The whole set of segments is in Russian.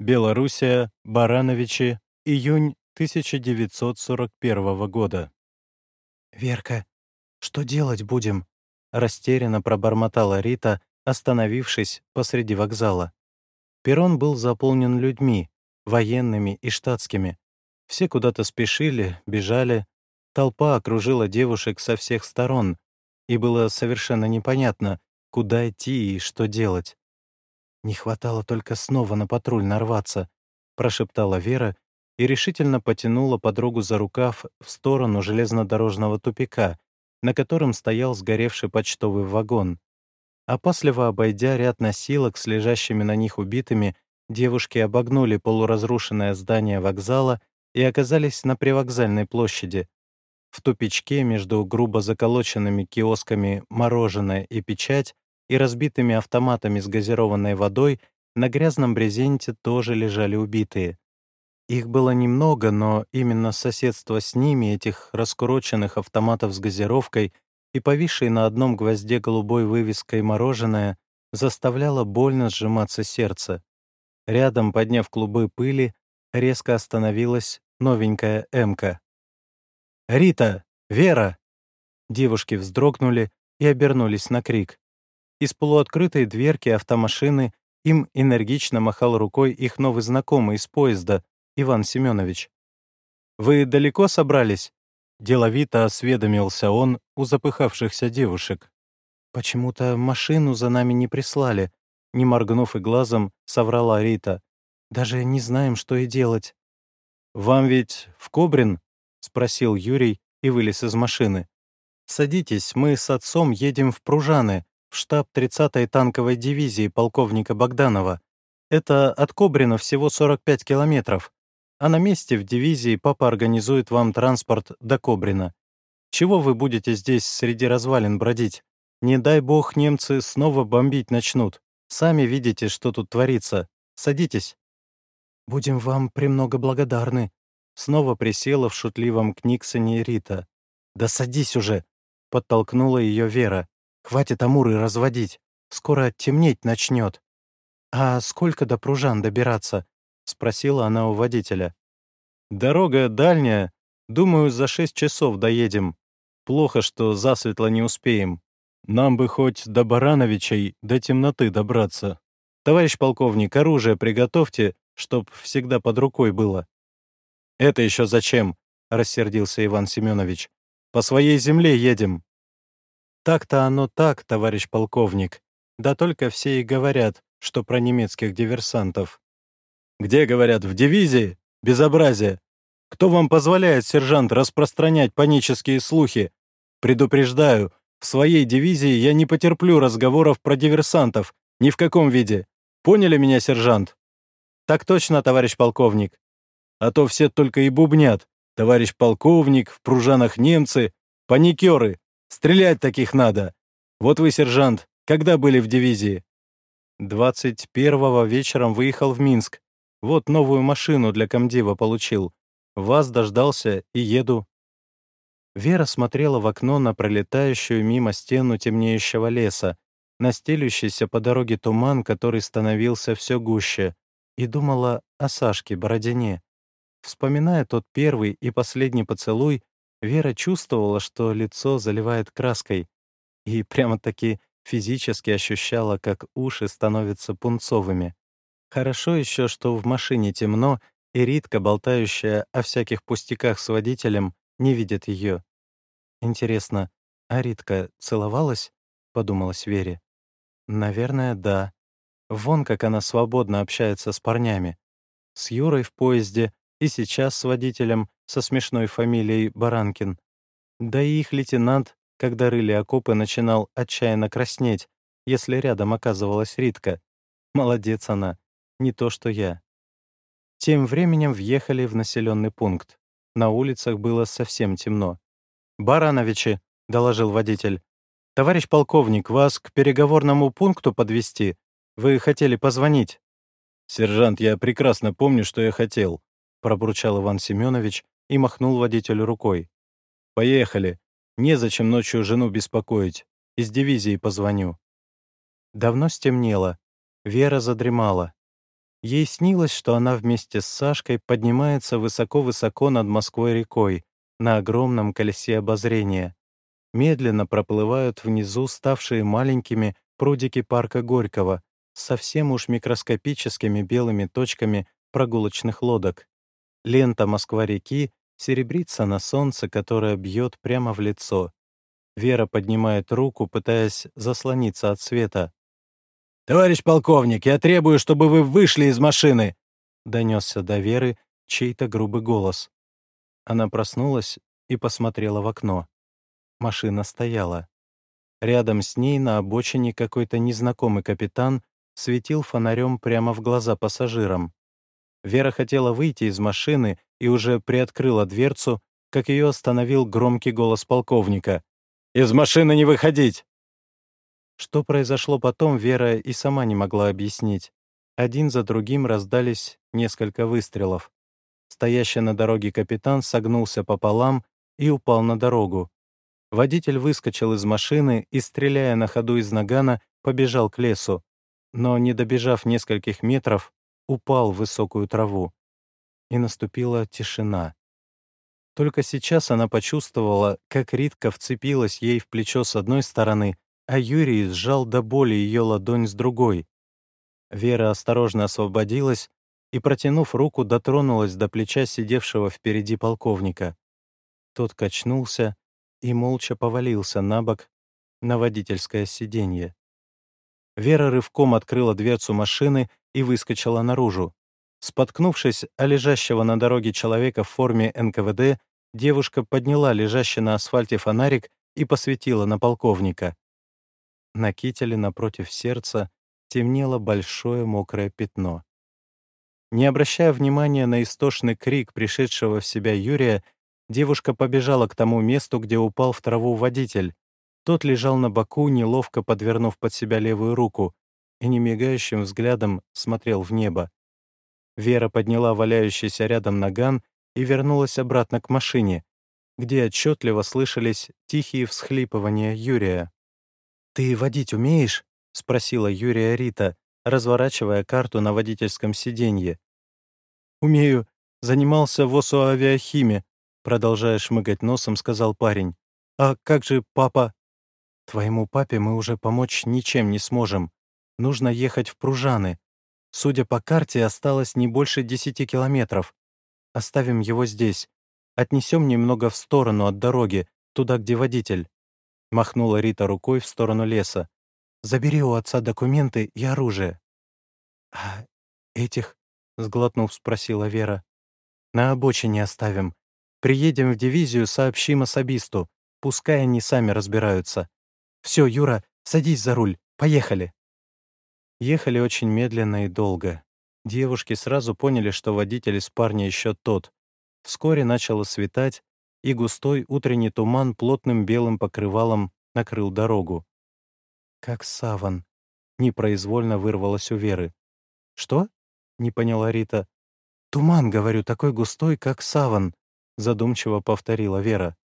Белоруссия, Барановичи, июнь 1941 года. «Верка, что делать будем?» — растерянно пробормотала Рита, остановившись посреди вокзала. Перрон был заполнен людьми, военными и штатскими. Все куда-то спешили, бежали. Толпа окружила девушек со всех сторон, и было совершенно непонятно, куда идти и что делать. «Не хватало только снова на патруль нарваться», — прошептала Вера и решительно потянула подругу за рукав в сторону железнодорожного тупика, на котором стоял сгоревший почтовый вагон. Опасливо обойдя ряд носилок с лежащими на них убитыми, девушки обогнули полуразрушенное здание вокзала и оказались на привокзальной площади. В тупичке между грубо заколоченными киосками «Мороженое» и «Печать» и разбитыми автоматами с газированной водой на грязном брезенте тоже лежали убитые. Их было немного, но именно соседство с ними, этих раскуроченных автоматов с газировкой и повисшей на одном гвозде голубой вывеской «Мороженое», заставляло больно сжиматься сердце. Рядом, подняв клубы пыли, резко остановилась новенькая «Эмка». «Рита! Вера!» Девушки вздрогнули и обернулись на крик. Из полуоткрытой дверки автомашины им энергично махал рукой их новый знакомый из поезда, Иван Семенович. «Вы далеко собрались?» Деловито осведомился он у запыхавшихся девушек. «Почему-то машину за нами не прислали», не моргнув и глазом, соврала Рита. «Даже не знаем, что и делать». «Вам ведь в Кобрин?» — спросил Юрий и вылез из машины. «Садитесь, мы с отцом едем в Пружаны, в штаб 30-й танковой дивизии полковника Богданова. Это от Кобрина всего 45 километров. А на месте в дивизии папа организует вам транспорт до Кобрина. Чего вы будете здесь среди развалин бродить? Не дай бог немцы снова бомбить начнут. Сами видите, что тут творится. Садитесь. Будем вам премного благодарны. Снова присела в шутливом книгсоне Рита. «Да садись уже!» — подтолкнула ее Вера. Хватит амуры разводить. Скоро темнеть начнет. «А сколько до Пружан добираться?» — спросила она у водителя. «Дорога дальняя. Думаю, за шесть часов доедем. Плохо, что засветло не успеем. Нам бы хоть до Барановичей до темноты добраться. Товарищ полковник, оружие приготовьте, чтоб всегда под рукой было». «Это еще зачем?» — рассердился Иван Семенович. «По своей земле едем. Так-то оно так, товарищ полковник. Да только все и говорят, что про немецких диверсантов. Где говорят, в дивизии? Безобразие. Кто вам позволяет, сержант, распространять панические слухи? Предупреждаю, в своей дивизии я не потерплю разговоров про диверсантов, ни в каком виде. Поняли меня, сержант? Так точно, товарищ полковник. А то все только и бубнят. Товарищ полковник, в пружанах немцы, паникеры. Стрелять таких надо. Вот вы, сержант, когда были в дивизии? 21-го вечером выехал в Минск. Вот новую машину для комдива получил. Вас дождался и еду. Вера смотрела в окно на пролетающую мимо стену темнеющего леса, на стелющийся по дороге туман, который становился все гуще, и думала о Сашке Бородине. Вспоминая тот первый и последний поцелуй, Вера чувствовала, что лицо заливает краской, и прямо-таки физически ощущала, как уши становятся пунцовыми. Хорошо еще, что в машине темно, и Ритка, болтающая о всяких пустяках с водителем, не видит ее. «Интересно, а Ритка целовалась?» — подумалась Вере. «Наверное, да. Вон как она свободно общается с парнями. С Юрой в поезде и сейчас с водителем, со смешной фамилией Баранкин. Да и их лейтенант, когда рыли окопы, начинал отчаянно краснеть, если рядом оказывалась Ритка. Молодец она, не то что я. Тем временем въехали в населенный пункт. На улицах было совсем темно. «Барановичи», — доложил водитель. «Товарищ полковник, вас к переговорному пункту подвести. Вы хотели позвонить». «Сержант, я прекрасно помню, что я хотел», — пробурчал Иван Семенович и махнул водителю рукой. «Поехали. Незачем ночью жену беспокоить. Из дивизии позвоню». Давно стемнело. Вера задремала. Ей снилось, что она вместе с Сашкой поднимается высоко-высоко над Москвой-рекой на огромном колесе обозрения. Медленно проплывают внизу ставшие маленькими прудики парка Горького совсем уж микроскопическими белыми точками прогулочных лодок. Лента Москва-реки серебрится на солнце, которое бьет прямо в лицо. Вера поднимает руку, пытаясь заслониться от света. «Товарищ полковник, я требую, чтобы вы вышли из машины!» Донесся до Веры чей-то грубый голос. Она проснулась и посмотрела в окно. Машина стояла. Рядом с ней на обочине какой-то незнакомый капитан светил фонарем прямо в глаза пассажирам. Вера хотела выйти из машины и уже приоткрыла дверцу, как ее остановил громкий голос полковника. «Из машины не выходить!» Что произошло потом, Вера и сама не могла объяснить. Один за другим раздались несколько выстрелов. Стоящий на дороге капитан согнулся пополам и упал на дорогу. Водитель выскочил из машины и, стреляя на ходу из нагана, побежал к лесу, но, не добежав нескольких метров, упал в высокую траву. И наступила тишина. Только сейчас она почувствовала, как Ритка вцепилась ей в плечо с одной стороны, а Юрий сжал до боли ее ладонь с другой. Вера осторожно освободилась и, протянув руку, дотронулась до плеча сидевшего впереди полковника. Тот качнулся и молча повалился на бок на водительское сиденье. Вера рывком открыла дверцу машины и выскочила наружу. Споткнувшись о лежащего на дороге человека в форме НКВД, девушка подняла лежащий на асфальте фонарик и посветила на полковника. На кителе напротив сердца темнело большое мокрое пятно. Не обращая внимания на истошный крик пришедшего в себя Юрия, девушка побежала к тому месту, где упал в траву водитель, тот лежал на боку, неловко подвернув под себя левую руку, и немигающим взглядом смотрел в небо. Вера подняла валяющийся рядом наган и вернулась обратно к машине, где отчетливо слышались тихие всхлипывания Юрия. «Ты водить умеешь?» — спросила Юрия Рита, разворачивая карту на водительском сиденье. «Умею. Занимался в ОСУ-авиахиме», — продолжая шмыгать носом, сказал парень. «А как же папа?» Твоему папе мы уже помочь ничем не сможем. Нужно ехать в Пружаны. Судя по карте, осталось не больше десяти километров. Оставим его здесь. Отнесем немного в сторону от дороги, туда, где водитель». Махнула Рита рукой в сторону леса. «Забери у отца документы и оружие». «А этих?» — сглотнув, спросила Вера. «На обочине оставим. Приедем в дивизию, сообщим особисту. Пускай они сами разбираются. Все, Юра, садись за руль. Поехали. Ехали очень медленно и долго. Девушки сразу поняли, что водитель из парня еще тот. Вскоре начало светать, и густой утренний туман плотным белым покрывалом накрыл дорогу. «Как саван», — непроизвольно вырвалось у Веры. «Что?» — не поняла Рита. «Туман, говорю, такой густой, как саван», — задумчиво повторила Вера.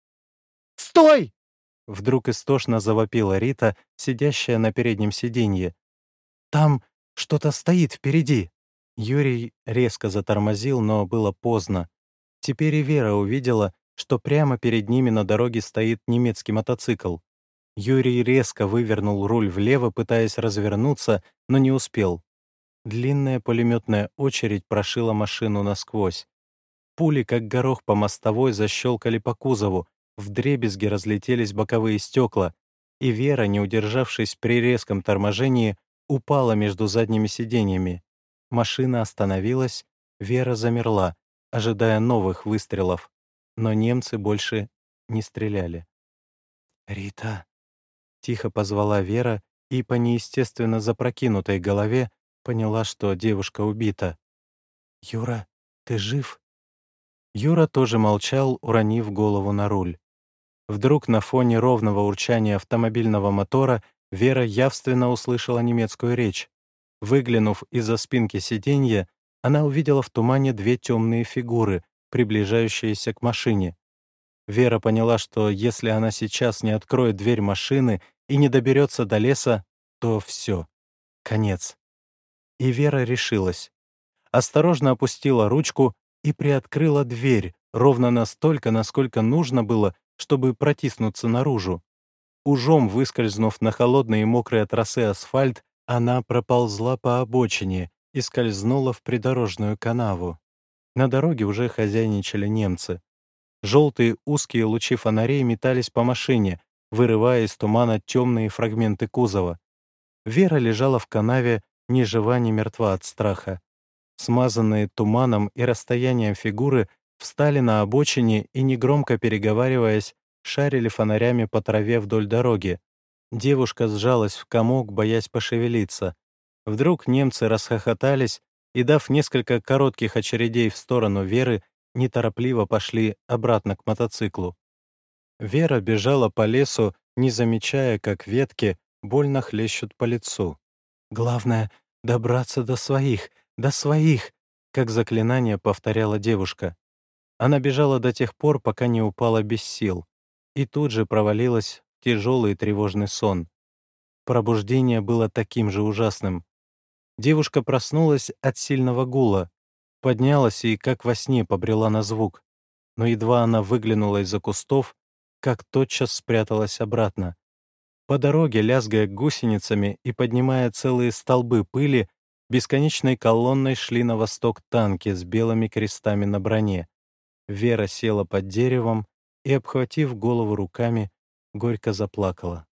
«Стой!» Вдруг истошно завопила Рита, сидящая на переднем сиденье. «Там что-то стоит впереди!» Юрий резко затормозил, но было поздно. Теперь и Вера увидела, что прямо перед ними на дороге стоит немецкий мотоцикл. Юрий резко вывернул руль влево, пытаясь развернуться, но не успел. Длинная пулеметная очередь прошила машину насквозь. Пули, как горох по мостовой, защелкали по кузову, Вдребезги разлетелись боковые стекла, и Вера, не удержавшись при резком торможении, упала между задними сиденьями. Машина остановилась, Вера замерла, ожидая новых выстрелов, но немцы больше не стреляли. «Рита!» — тихо позвала Вера и по неестественно запрокинутой голове поняла, что девушка убита. «Юра, ты жив?» Юра тоже молчал, уронив голову на руль. Вдруг на фоне ровного урчания автомобильного мотора Вера явственно услышала немецкую речь. Выглянув из-за спинки сиденья, она увидела в тумане две темные фигуры, приближающиеся к машине. Вера поняла, что если она сейчас не откроет дверь машины и не доберется до леса, то все, конец. И Вера решилась. осторожно опустила ручку и приоткрыла дверь ровно настолько, насколько нужно было, чтобы протиснуться наружу. Ужом выскользнув на холодный и мокрый от асфальт, она проползла по обочине и скользнула в придорожную канаву. На дороге уже хозяйничали немцы. Желтые узкие лучи фонарей метались по машине, вырывая из тумана темные фрагменты кузова. Вера лежала в канаве, ни жива, ни мертва от страха. Смазанные туманом и расстоянием фигуры встали на обочине и, негромко переговариваясь, шарили фонарями по траве вдоль дороги. Девушка сжалась в комок, боясь пошевелиться. Вдруг немцы расхохотались и, дав несколько коротких очередей в сторону Веры, неторопливо пошли обратно к мотоциклу. Вера бежала по лесу, не замечая, как ветки больно хлещут по лицу. «Главное — добраться до своих, до своих!» — как заклинание повторяла девушка. Она бежала до тех пор, пока не упала без сил, и тут же провалилась в тяжелый тревожный сон. Пробуждение было таким же ужасным. Девушка проснулась от сильного гула, поднялась и, как во сне, побрела на звук. Но едва она выглянула из-за кустов, как тотчас спряталась обратно. По дороге, лязгая гусеницами и поднимая целые столбы пыли, бесконечной колонной шли на восток танки с белыми крестами на броне. Вера села под деревом и, обхватив голову руками, горько заплакала.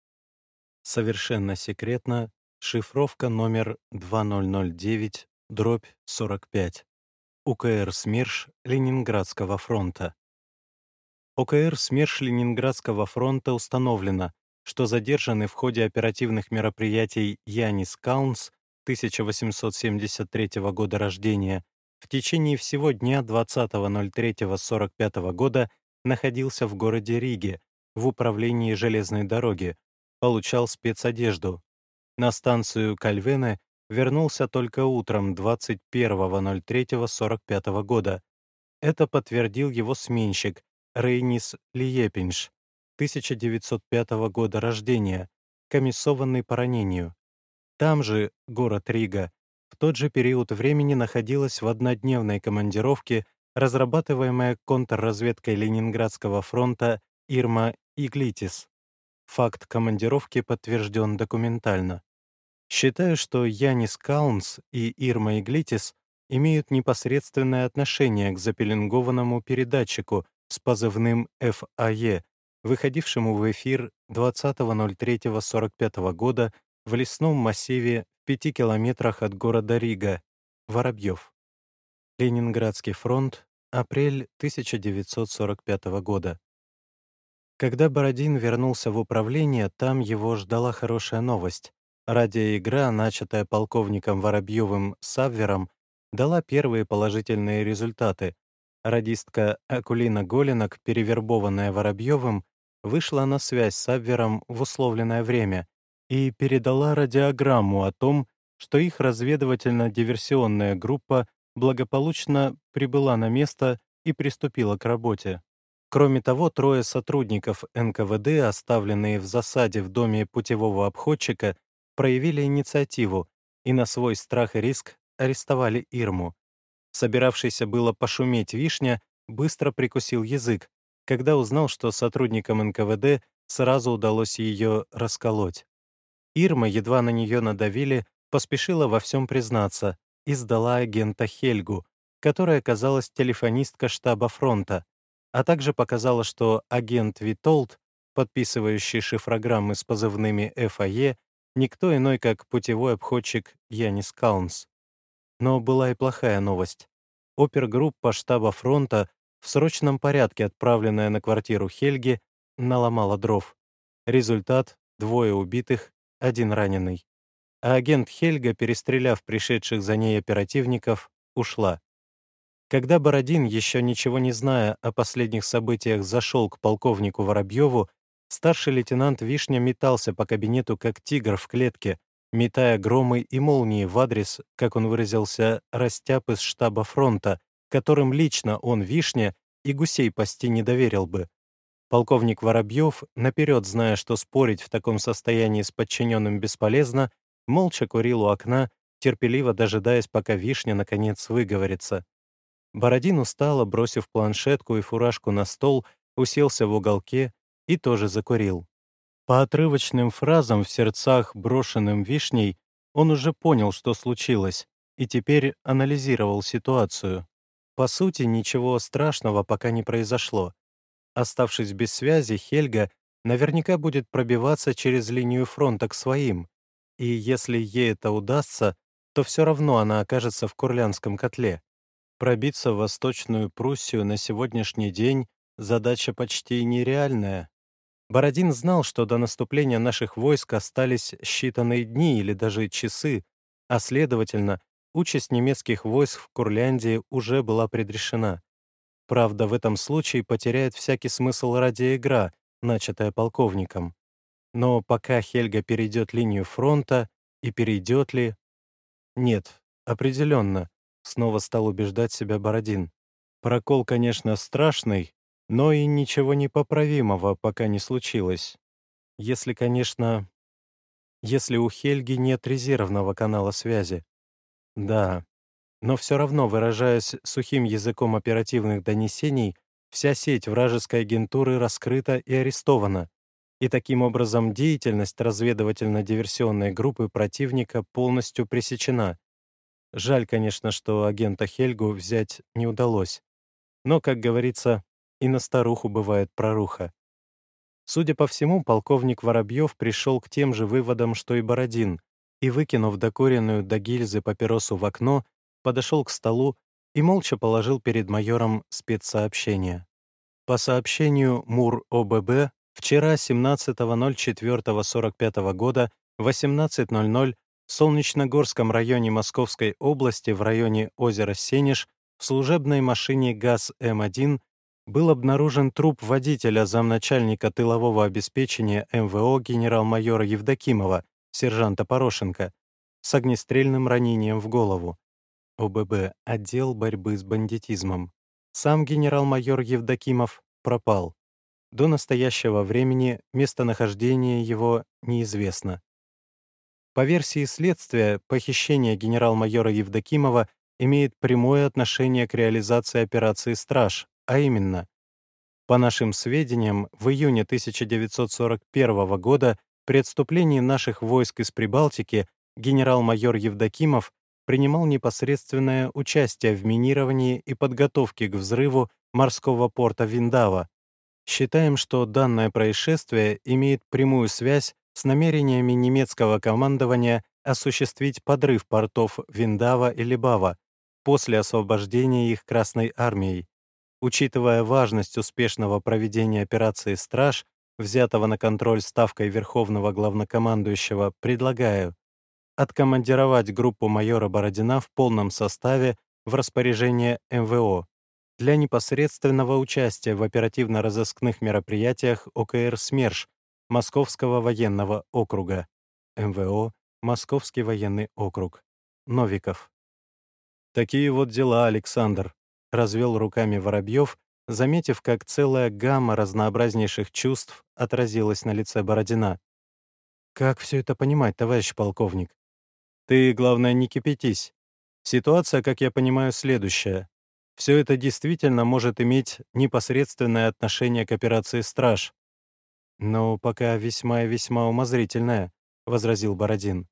Совершенно секретно Шифровка номер 2009, дробь 45. УКР СМЕРШ Ленинградского фронта. ОКР СМЕРШ Ленинградского фронта установлено, что задержанный в ходе оперативных мероприятий Янис Каунс, 1873 года рождения, в течение всего дня 20.03.45 года находился в городе Риге, в управлении железной дороги, получал спецодежду, на станцию Кальвене вернулся только утром 21.03.45 года. Это подтвердил его сменщик Рейнис Лиепинш, 1905 года рождения, комиссованный по ранению. Там же, город Рига, в тот же период времени находилась в однодневной командировке разрабатываемая контрразведкой Ленинградского фронта Ирма Иглитис. Факт командировки подтвержден документально. Считаю, что Янис Каунс и Ирма Иглитис имеют непосредственное отношение к запеленгованному передатчику с позывным FAE, выходившему в эфир 20.03.45 года в лесном массиве в пяти километрах от города Рига, Воробьев. Ленинградский фронт, апрель 1945 года. Когда Бородин вернулся в управление, там его ждала хорошая новость. Радиоигра, начатая полковником Воробьевым Саввером, дала первые положительные результаты. Радистка Акулина Голинок, перевербованная Воробьевым, вышла на связь с Абвером в условленное время и передала радиограмму о том, что их разведывательно-диверсионная группа благополучно прибыла на место и приступила к работе. Кроме того, трое сотрудников НКВД, оставленные в засаде в доме путевого обходчика, проявили инициативу и на свой страх и риск арестовали Ирму. Собиравшийся было пошуметь Вишня быстро прикусил язык, когда узнал, что сотрудникам НКВД сразу удалось ее расколоть. Ирма, едва на нее надавили, поспешила во всем признаться и сдала агента Хельгу, которая оказалась телефонистка штаба фронта а также показала, что агент Витолд, подписывающий шифрограммы с позывными FAE, никто иной, как путевой обходчик Янис Каунс. Но была и плохая новость. Опергруппа штаба фронта, в срочном порядке отправленная на квартиру Хельги, наломала дров. Результат — двое убитых, один раненый. А агент Хельга, перестреляв пришедших за ней оперативников, ушла. Когда Бородин, еще ничего не зная о последних событиях, зашел к полковнику Воробьеву, старший лейтенант Вишня метался по кабинету, как тигр в клетке, метая громы и молнии в адрес, как он выразился, растяп из штаба фронта, которым лично он, Вишня, и гусей пасти не доверил бы. Полковник Воробьев, наперед зная, что спорить в таком состоянии с подчиненным бесполезно, молча курил у окна, терпеливо дожидаясь, пока вишня наконец выговорится. Бородин устало, бросив планшетку и фуражку на стол, уселся в уголке и тоже закурил. По отрывочным фразам в сердцах, брошенным вишней, он уже понял, что случилось, и теперь анализировал ситуацию. По сути, ничего страшного пока не произошло. Оставшись без связи, Хельга наверняка будет пробиваться через линию фронта к своим, и если ей это удастся, то все равно она окажется в Курлянском котле. Пробиться в Восточную Пруссию на сегодняшний день — задача почти нереальная. Бородин знал, что до наступления наших войск остались считанные дни или даже часы, а следовательно, участь немецких войск в Курляндии уже была предрешена. Правда, в этом случае потеряет всякий смысл радиоигра, начатая полковником. Но пока Хельга перейдет линию фронта, и перейдет ли... Нет, определенно, снова стал убеждать себя Бородин. Прокол, конечно, страшный, но и ничего непоправимого пока не случилось. Если, конечно, если у Хельги нет резервного канала связи. Да, но все равно, выражаясь сухим языком оперативных донесений, вся сеть вражеской агентуры раскрыта и арестована, и таким образом деятельность разведывательно-диверсионной группы противника полностью пресечена. Жаль, конечно, что агента Хельгу взять не удалось. Но, как говорится, и на старуху бывает проруха. Судя по всему, полковник Воробьев пришел к тем же выводам, что и Бородин, и, выкинув докуренную до гильзы папиросу в окно, подошел к столу и молча положил перед майором спецсообщение. По сообщению МУР ОББ, вчера 17.04.45 года 18.00 в Солнечногорском районе Московской области в районе озера Сенеж в служебной машине ГАЗ-М1 был обнаружен труп водителя замначальника тылового обеспечения МВО генерал-майора Евдокимова, сержанта Порошенко, с огнестрельным ранением в голову. ОББ — отдел борьбы с бандитизмом. Сам генерал-майор Евдокимов пропал. До настоящего времени местонахождение его неизвестно. По версии следствия, похищение генерал-майора Евдокимова имеет прямое отношение к реализации операции «Страж», а именно, по нашим сведениям, в июне 1941 года при отступлении наших войск из Прибалтики генерал-майор Евдокимов принимал непосредственное участие в минировании и подготовке к взрыву морского порта Виндава. Считаем, что данное происшествие имеет прямую связь с намерениями немецкого командования осуществить подрыв портов Виндава и Либава после освобождения их Красной армией. Учитывая важность успешного проведения операции «Страж», взятого на контроль Ставкой Верховного Главнокомандующего, предлагаю откомандировать группу майора Бородина в полном составе в распоряжение МВО для непосредственного участия в оперативно-розыскных мероприятиях ОКР «СМЕРШ» Московского военного округа. МВО, Московский военный округ. Новиков. Такие вот дела, Александр развел руками Воробьев, заметив, как целая гамма разнообразнейших чувств отразилась на лице Бородина. «Как все это понимать, товарищ полковник?» «Ты, главное, не кипятись. Ситуация, как я понимаю, следующая. Все это действительно может иметь непосредственное отношение к операции «Страж». «Но пока весьма и весьма умозрительное», — возразил Бородин.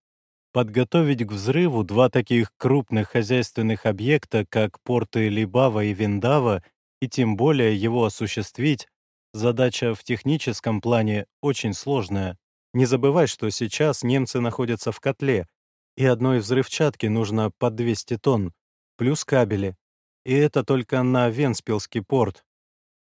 Подготовить к взрыву два таких крупных хозяйственных объекта, как порты Либава и Виндава, и тем более его осуществить, задача в техническом плане очень сложная. Не забывай, что сейчас немцы находятся в котле, и одной взрывчатки нужно по 200 тонн, плюс кабели. И это только на Венспилский порт.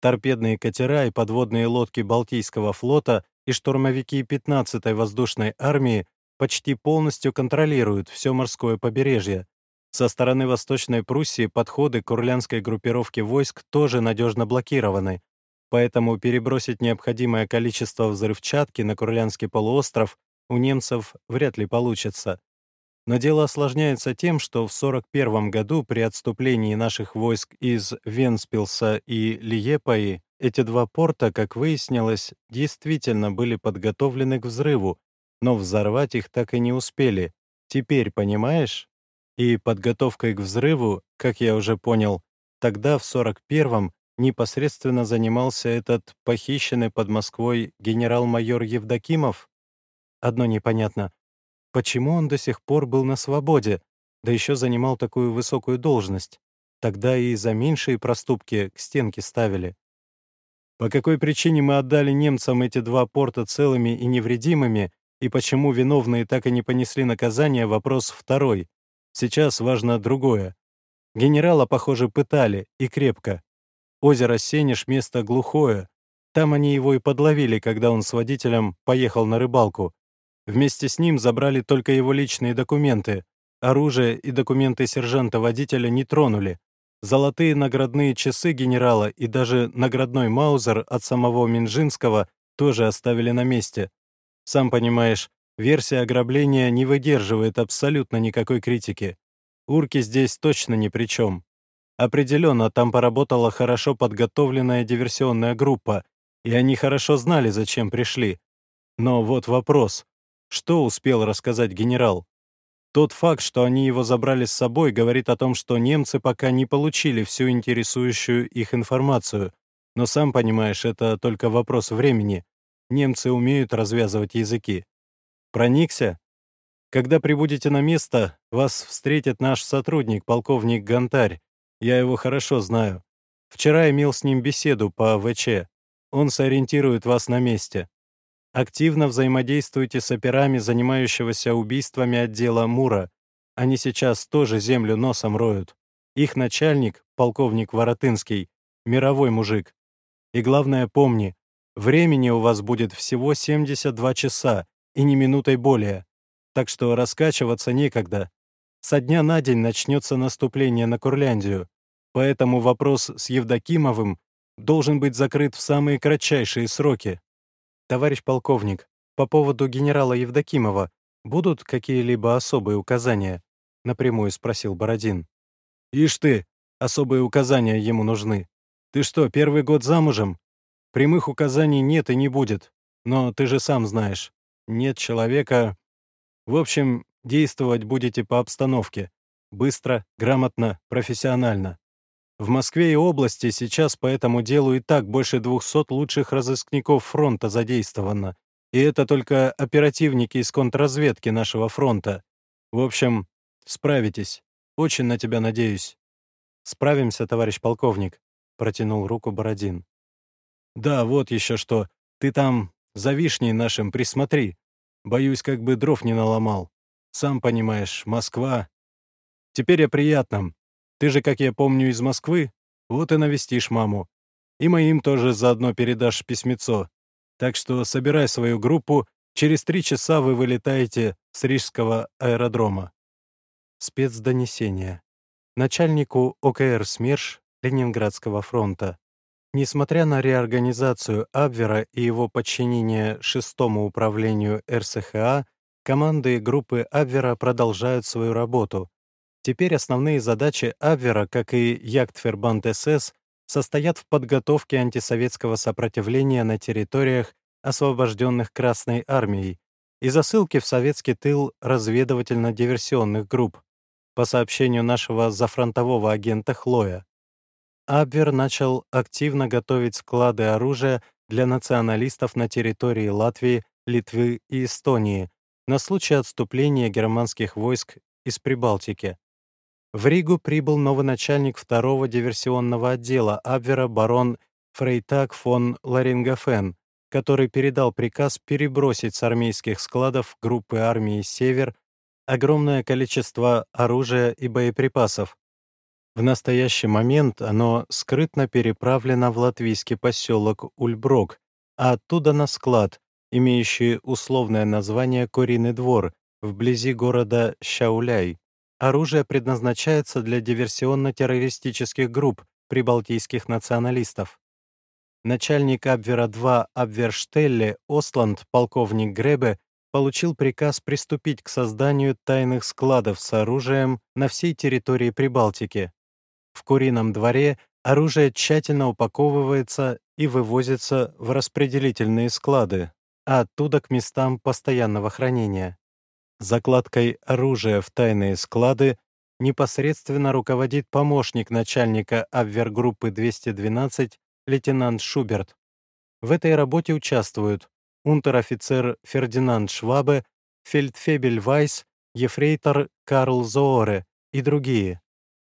Торпедные катера и подводные лодки Балтийского флота и штурмовики 15-й воздушной армии почти полностью контролируют все морское побережье. Со стороны Восточной Пруссии подходы к урлянской группировке войск тоже надежно блокированы, поэтому перебросить необходимое количество взрывчатки на Курлянский полуостров у немцев вряд ли получится. Но дело осложняется тем, что в 1941 году при отступлении наших войск из Венспилса и Лиепаи эти два порта, как выяснилось, действительно были подготовлены к взрыву, но взорвать их так и не успели. Теперь понимаешь? И подготовкой к взрыву, как я уже понял, тогда, в 41-м, непосредственно занимался этот похищенный под Москвой генерал-майор Евдокимов? Одно непонятно. Почему он до сих пор был на свободе, да еще занимал такую высокую должность? Тогда и за меньшие проступки к стенке ставили. По какой причине мы отдали немцам эти два порта целыми и невредимыми, и почему виновные так и не понесли наказание, вопрос второй. Сейчас важно другое. Генерала, похоже, пытали, и крепко. Озеро Сенеж — место глухое. Там они его и подловили, когда он с водителем поехал на рыбалку. Вместе с ним забрали только его личные документы. Оружие и документы сержанта-водителя не тронули. Золотые наградные часы генерала и даже наградной маузер от самого Минжинского тоже оставили на месте. Сам понимаешь, версия ограбления не выдерживает абсолютно никакой критики. Урки здесь точно ни при чем. Определенно, там поработала хорошо подготовленная диверсионная группа, и они хорошо знали, зачем пришли. Но вот вопрос. Что успел рассказать генерал? Тот факт, что они его забрали с собой, говорит о том, что немцы пока не получили всю интересующую их информацию. Но сам понимаешь, это только вопрос времени. Немцы умеют развязывать языки. Проникся? Когда прибудете на место, вас встретит наш сотрудник, полковник Гонтарь. Я его хорошо знаю. Вчера имел с ним беседу по ВЧ. Он сориентирует вас на месте. Активно взаимодействуйте с операми, занимающегося убийствами отдела Мура. Они сейчас тоже землю носом роют. Их начальник, полковник Воротынский, мировой мужик. И главное, помни, времени у вас будет всего 72 часа, и не минутой более. Так что раскачиваться некогда. Со дня на день начнется наступление на Курляндию. Поэтому вопрос с Евдокимовым должен быть закрыт в самые кратчайшие сроки. «Товарищ полковник, по поводу генерала Евдокимова будут какие-либо особые указания?» — напрямую спросил Бородин. «Ишь ты, особые указания ему нужны. Ты что, первый год замужем? Прямых указаний нет и не будет. Но ты же сам знаешь, нет человека... В общем, действовать будете по обстановке. Быстро, грамотно, профессионально. В Москве и области сейчас по этому делу и так больше 200 лучших разыскников фронта задействовано. И это только оперативники из контрразведки нашего фронта. В общем, справитесь. Очень на тебя надеюсь. Справимся, товарищ полковник, протянул руку Бородин. Да, вот еще что. Ты там за вишней нашим присмотри. Боюсь, как бы дров не наломал. Сам понимаешь, Москва. Теперь о приятном. Ты же, как я помню, из Москвы, вот и навестишь маму. И моим тоже заодно передашь письмецо. Так что собирай свою группу, через три часа вы вылетаете с Рижского аэродрома. Спецдонесение. Начальнику ОКР СМЕРШ Ленинградского фронта. Несмотря на реорганизацию Абвера и его подчинение шестому управлению РСХА, команды группы Абвера продолжают свою работу, Теперь основные задачи Абвера, как и Яктфербанд СС, состоят в подготовке антисоветского сопротивления на территориях, освобожденных Красной Армией, и засылке в советский тыл разведывательно-диверсионных групп, по сообщению нашего зафронтового агента Хлоя. Абвер начал активно готовить склады оружия для националистов на территории Латвии, Литвы и Эстонии на случай отступления германских войск из Прибалтики. В Ригу прибыл новый начальник второго диверсионного отдела Абвера барон Фрейтаг фон Ларингофен, который передал приказ перебросить с армейских складов группы армии «Север» огромное количество оружия и боеприпасов. В настоящий момент оно скрытно переправлено в латвийский поселок Ульброк, а оттуда на склад, имеющий условное название «Куриный двор», вблизи города Щауляй. Оружие предназначается для диверсионно-террористических групп прибалтийских националистов. Начальник Абвера-2 Абверштелле Остланд, полковник Гребе, получил приказ приступить к созданию тайных складов с оружием на всей территории Прибалтики. В Курином дворе оружие тщательно упаковывается и вывозится в распределительные склады, а оттуда к местам постоянного хранения. Закладкой оружия в тайные склады непосредственно руководит помощник начальника Абвергруппы 212 лейтенант Шуберт. В этой работе участвуют унтер-офицер Фердинанд Швабе, фельдфебель Вайс, ефрейтор Карл Зооре и другие.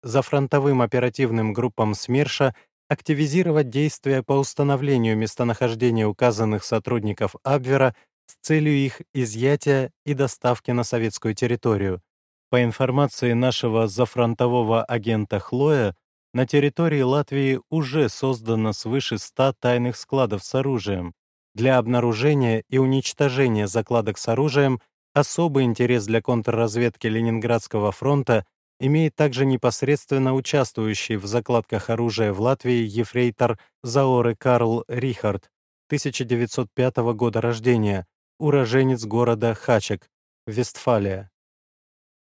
За фронтовым оперативным группам СМЕРШа активизировать действия по установлению местонахождения указанных сотрудников Абвера с целью их изъятия и доставки на советскую территорию. По информации нашего зафронтового агента Хлоя, на территории Латвии уже создано свыше 100 тайных складов с оружием. Для обнаружения и уничтожения закладок с оружием особый интерес для контрразведки Ленинградского фронта имеет также непосредственно участвующий в закладках оружия в Латвии ефрейтор Заоры Карл Рихард, 1905 года рождения, уроженец города Хачек, Вестфалия.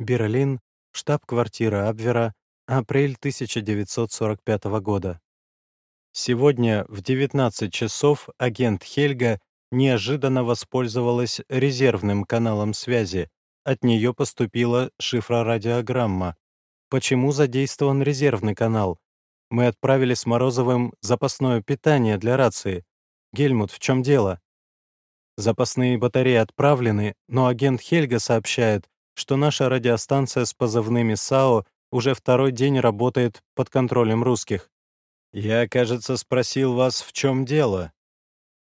Берлин, штаб-квартира Абвера, апрель 1945 года. Сегодня в 19 часов агент Хельга неожиданно воспользовалась резервным каналом связи. От нее поступила шифрорадиограмма. Почему задействован резервный канал? Мы отправили с Морозовым запасное питание для рации. Гельмут, в чем дело? Запасные батареи отправлены, но агент Хельга сообщает, что наша радиостанция с позывными САО уже второй день работает под контролем русских. Я, кажется, спросил вас, в чем дело.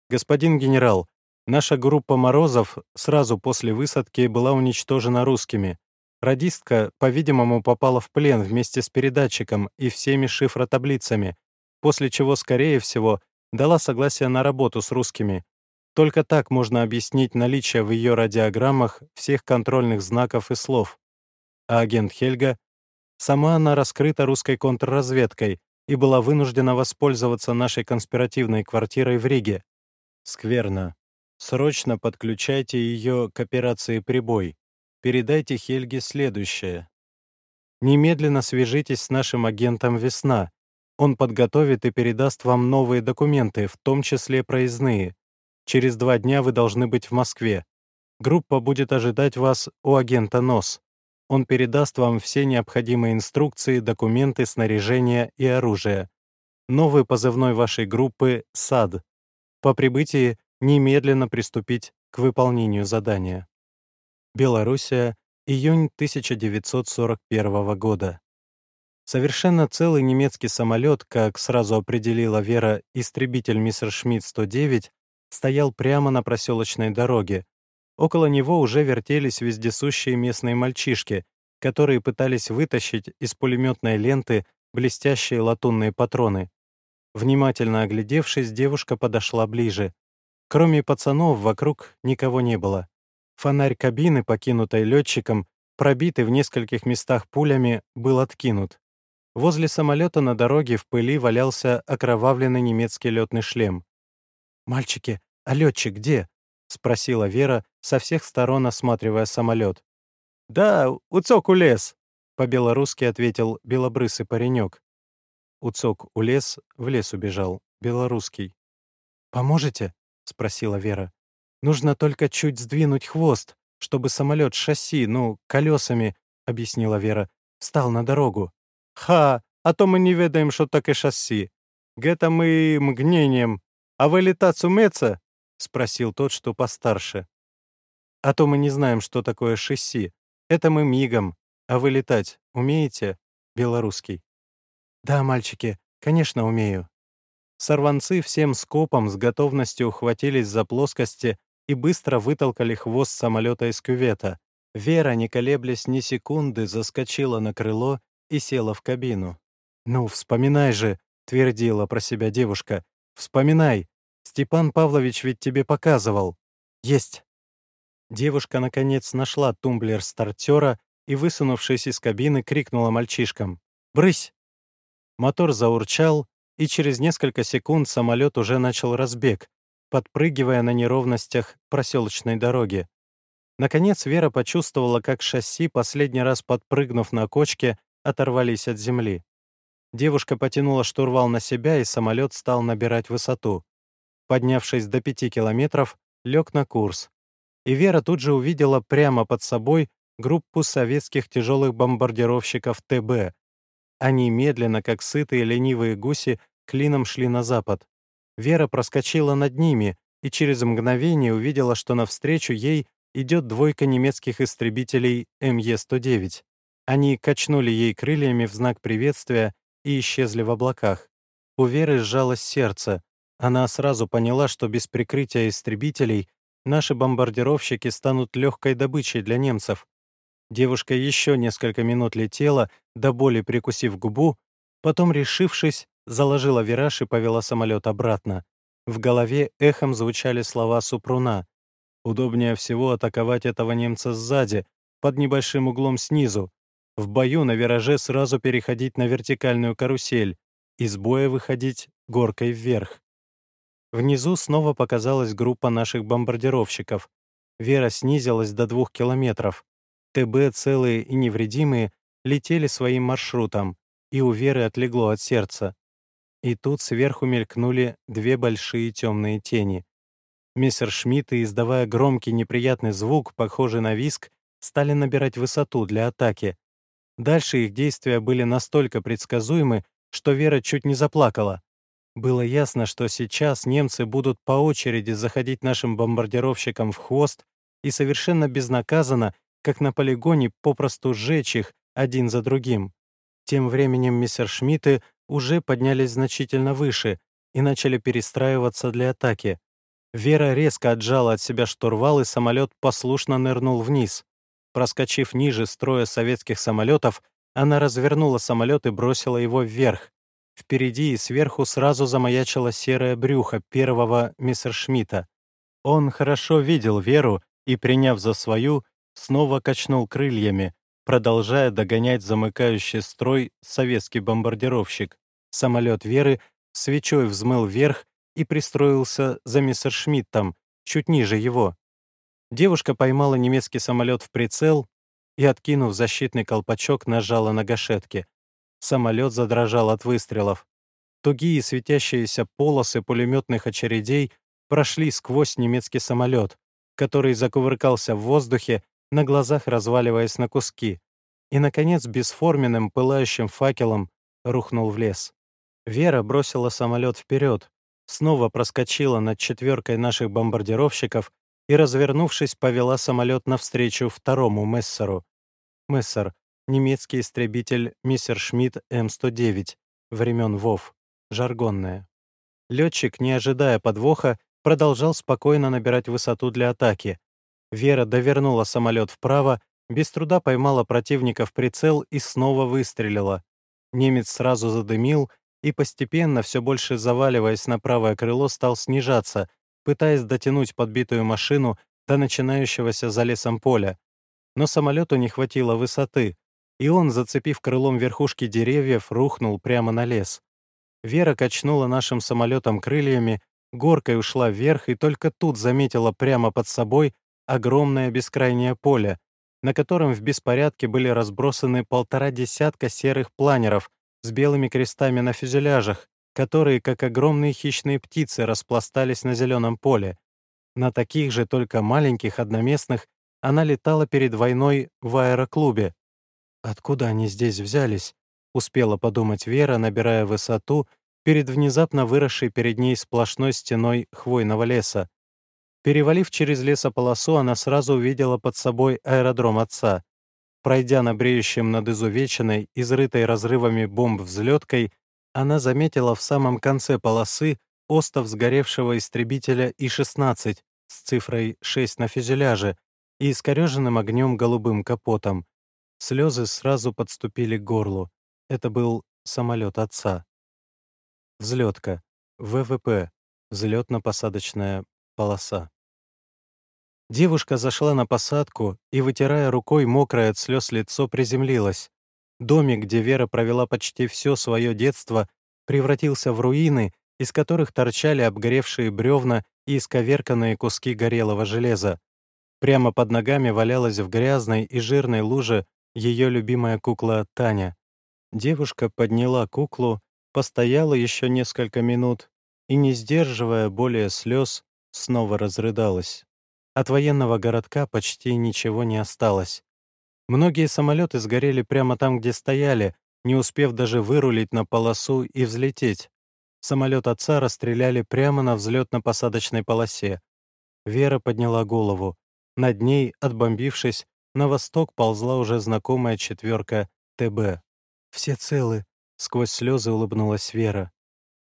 Господин генерал, наша группа «Морозов» сразу после высадки была уничтожена русскими. Радистка, по-видимому, попала в плен вместе с передатчиком и всеми шифротаблицами, после чего, скорее всего, дала согласие на работу с русскими. Только так можно объяснить наличие в ее радиограммах всех контрольных знаков и слов. А агент Хельга Сама она раскрыта русской контрразведкой и была вынуждена воспользоваться нашей конспиративной квартирой в Риге. Скверно. Срочно подключайте ее к операции «Прибой». Передайте Хельге следующее. Немедленно свяжитесь с нашим агентом «Весна». Он подготовит и передаст вам новые документы, в том числе проездные. Через два дня вы должны быть в Москве. Группа будет ожидать вас у агента НОС. Он передаст вам все необходимые инструкции, документы, снаряжение и оружие. Новый позывной вашей группы — САД. По прибытии немедленно приступить к выполнению задания. Белоруссия, июнь 1941 года. Совершенно целый немецкий самолет, как сразу определила Вера, истребитель Мессершмитт-109, стоял прямо на проселочной дороге, Около него уже вертелись вездесущие местные мальчишки, которые пытались вытащить из пулеметной ленты блестящие латунные патроны. Внимательно оглядевшись, девушка подошла ближе. Кроме пацанов, вокруг никого не было. Фонарь кабины, покинутой летчиком, пробитый в нескольких местах пулями, был откинут. Возле самолета на дороге в пыли валялся окровавленный немецкий летный шлем. «Мальчики, а летчик где?» — спросила Вера, со всех сторон осматривая самолет. «Да, уцок улез», — по-белорусски ответил белобрысый паренек. Уцок улез, в лес убежал, белорусский. «Поможете?» — спросила Вера. «Нужно только чуть сдвинуть хвост, чтобы самолет шасси, ну, колесами», — объяснила Вера, — «стал на дорогу». «Ха, а то мы не ведаем, что таке шасси. Гэта мы мгнением. А вы летать умеется?» — спросил тот, что постарше. «А то мы не знаем, что такое шасси. Это мы мигом. А вы летать умеете?» Белорусский. «Да, мальчики, конечно, умею». Сорванцы всем скопом с готовностью ухватились за плоскости и быстро вытолкали хвост самолета из кювета. Вера, не колеблясь ни секунды, заскочила на крыло и села в кабину. «Ну, вспоминай же», — твердила про себя девушка. «Вспоминай, Степан Павлович ведь тебе показывал. Есть. Девушка, наконец, нашла тумблер стартера и, высунувшись из кабины, крикнула мальчишкам. «Брысь!» Мотор заурчал, и через несколько секунд самолет уже начал разбег, подпрыгивая на неровностях проселочной дороги. Наконец Вера почувствовала, как шасси, последний раз подпрыгнув на кочке, оторвались от земли. Девушка потянула штурвал на себя, и самолет стал набирать высоту поднявшись до пяти километров, лег на курс. И Вера тут же увидела прямо под собой группу советских тяжелых бомбардировщиков ТБ. Они медленно, как сытые ленивые гуси, клином шли на запад. Вера проскочила над ними и через мгновение увидела, что навстречу ей идет двойка немецких истребителей МЕ-109. Они качнули ей крыльями в знак приветствия и исчезли в облаках. У Веры сжалось сердце. Она сразу поняла, что без прикрытия истребителей наши бомбардировщики станут легкой добычей для немцев. Девушка еще несколько минут летела, до боли прикусив губу, потом, решившись, заложила вираж и повела самолет обратно. В голове эхом звучали слова Супруна. «Удобнее всего атаковать этого немца сзади, под небольшим углом снизу. В бою на вираже сразу переходить на вертикальную карусель, из боя выходить горкой вверх». Внизу снова показалась группа наших бомбардировщиков. Вера снизилась до двух километров. ТБ, целые и невредимые, летели своим маршрутом, и у Веры отлегло от сердца. И тут сверху мелькнули две большие темные тени. Мессершмитты, издавая громкий неприятный звук, похожий на виск, стали набирать высоту для атаки. Дальше их действия были настолько предсказуемы, что Вера чуть не заплакала. Было ясно, что сейчас немцы будут по очереди заходить нашим бомбардировщикам в хвост и совершенно безнаказанно, как на полигоне, попросту сжечь их один за другим. Тем временем мессершмитты уже поднялись значительно выше и начали перестраиваться для атаки. Вера резко отжала от себя штурвал, и самолет послушно нырнул вниз. Проскочив ниже строя советских самолетов, она развернула самолет и бросила его вверх. Впереди и сверху сразу замаячило серое брюхо первого Мессершмитта. Он хорошо видел Веру и, приняв за свою, снова качнул крыльями, продолжая догонять замыкающий строй советский бомбардировщик. Самолет Веры свечой взмыл вверх и пристроился за Мессершмиттом, чуть ниже его. Девушка поймала немецкий самолет в прицел и, откинув защитный колпачок, нажала на гашетки. Самолет задрожал от выстрелов. Тугие светящиеся полосы пулеметных очередей прошли сквозь немецкий самолет, который закувыркался в воздухе, на глазах разваливаясь на куски, и, наконец, бесформенным пылающим факелом рухнул в лес. Вера бросила самолет вперед, снова проскочила над четверкой наших бомбардировщиков и, развернувшись, повела самолет навстречу второму Мессеру. Мессер немецкий истребитель Мессершмитт М109 времен ВОВ, жаргонная. Летчик, не ожидая подвоха, продолжал спокойно набирать высоту для атаки. Вера довернула самолет вправо, без труда поймала противника в прицел и снова выстрелила. Немец сразу задымил и, постепенно, все больше заваливаясь на правое крыло, стал снижаться, пытаясь дотянуть подбитую машину до начинающегося за лесом поля. Но самолету не хватило высоты, и он, зацепив крылом верхушки деревьев, рухнул прямо на лес. Вера качнула нашим самолетом крыльями, горкой ушла вверх и только тут заметила прямо под собой огромное бескрайнее поле, на котором в беспорядке были разбросаны полтора десятка серых планеров с белыми крестами на фюзеляжах, которые, как огромные хищные птицы, распластались на зеленом поле. На таких же, только маленьких, одноместных, она летала перед войной в аэроклубе, «Откуда они здесь взялись?» — успела подумать Вера, набирая высоту перед внезапно выросшей перед ней сплошной стеной хвойного леса. Перевалив через лесополосу, она сразу увидела под собой аэродром отца. Пройдя на бреющем над изувеченной, изрытой разрывами бомб взлеткой, она заметила в самом конце полосы остов сгоревшего истребителя И-16 с цифрой 6 на фюзеляже и искореженным огнем голубым капотом. Слезы сразу подступили к горлу. Это был самолет отца. Взлетка. ВВП. Взлетно-посадочная полоса. Девушка зашла на посадку и, вытирая рукой мокрое от слез лицо, приземлилась. Домик, где Вера провела почти все свое детство, превратился в руины, из которых торчали обгоревшие бревна и исковерканные куски горелого железа. Прямо под ногами валялась в грязной и жирной луже ее любимая кукла Таня. Девушка подняла куклу, постояла еще несколько минут и, не сдерживая более слез, снова разрыдалась. От военного городка почти ничего не осталось. Многие самолеты сгорели прямо там, где стояли, не успев даже вырулить на полосу и взлететь. Самолет отца расстреляли прямо на взлетно-посадочной полосе. Вера подняла голову. Над ней, отбомбившись, на восток ползла уже знакомая четверка ТБ. «Все целы», — сквозь слезы улыбнулась Вера.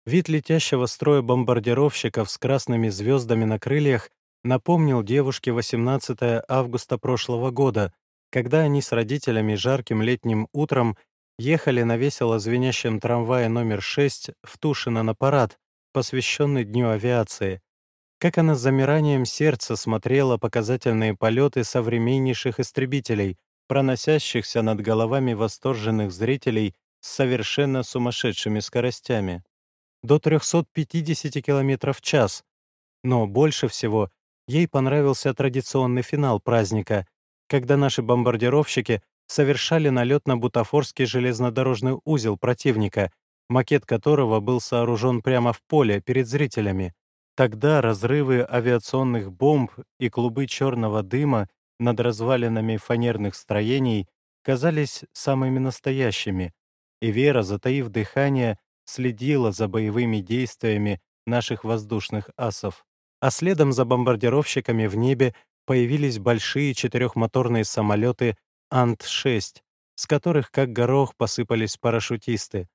Вид летящего строя бомбардировщиков с красными звездами на крыльях напомнил девушке 18 августа прошлого года, когда они с родителями жарким летним утром ехали на весело звенящем трамвае номер 6 в Тушино на парад, посвященный Дню авиации. Как она с замиранием сердца смотрела показательные полеты современнейших истребителей, проносящихся над головами восторженных зрителей с совершенно сумасшедшими скоростями до 350 км в час. Но больше всего ей понравился традиционный финал праздника, когда наши бомбардировщики совершали налет на бутафорский железнодорожный узел противника, макет которого был сооружен прямо в поле перед зрителями. Тогда разрывы авиационных бомб и клубы черного дыма над развалинами фанерных строений казались самыми настоящими, и Вера, затаив дыхание, следила за боевыми действиями наших воздушных асов. А следом за бомбардировщиками в небе появились большие четырехмоторные самолеты Ант-6, с которых как горох посыпались парашютисты.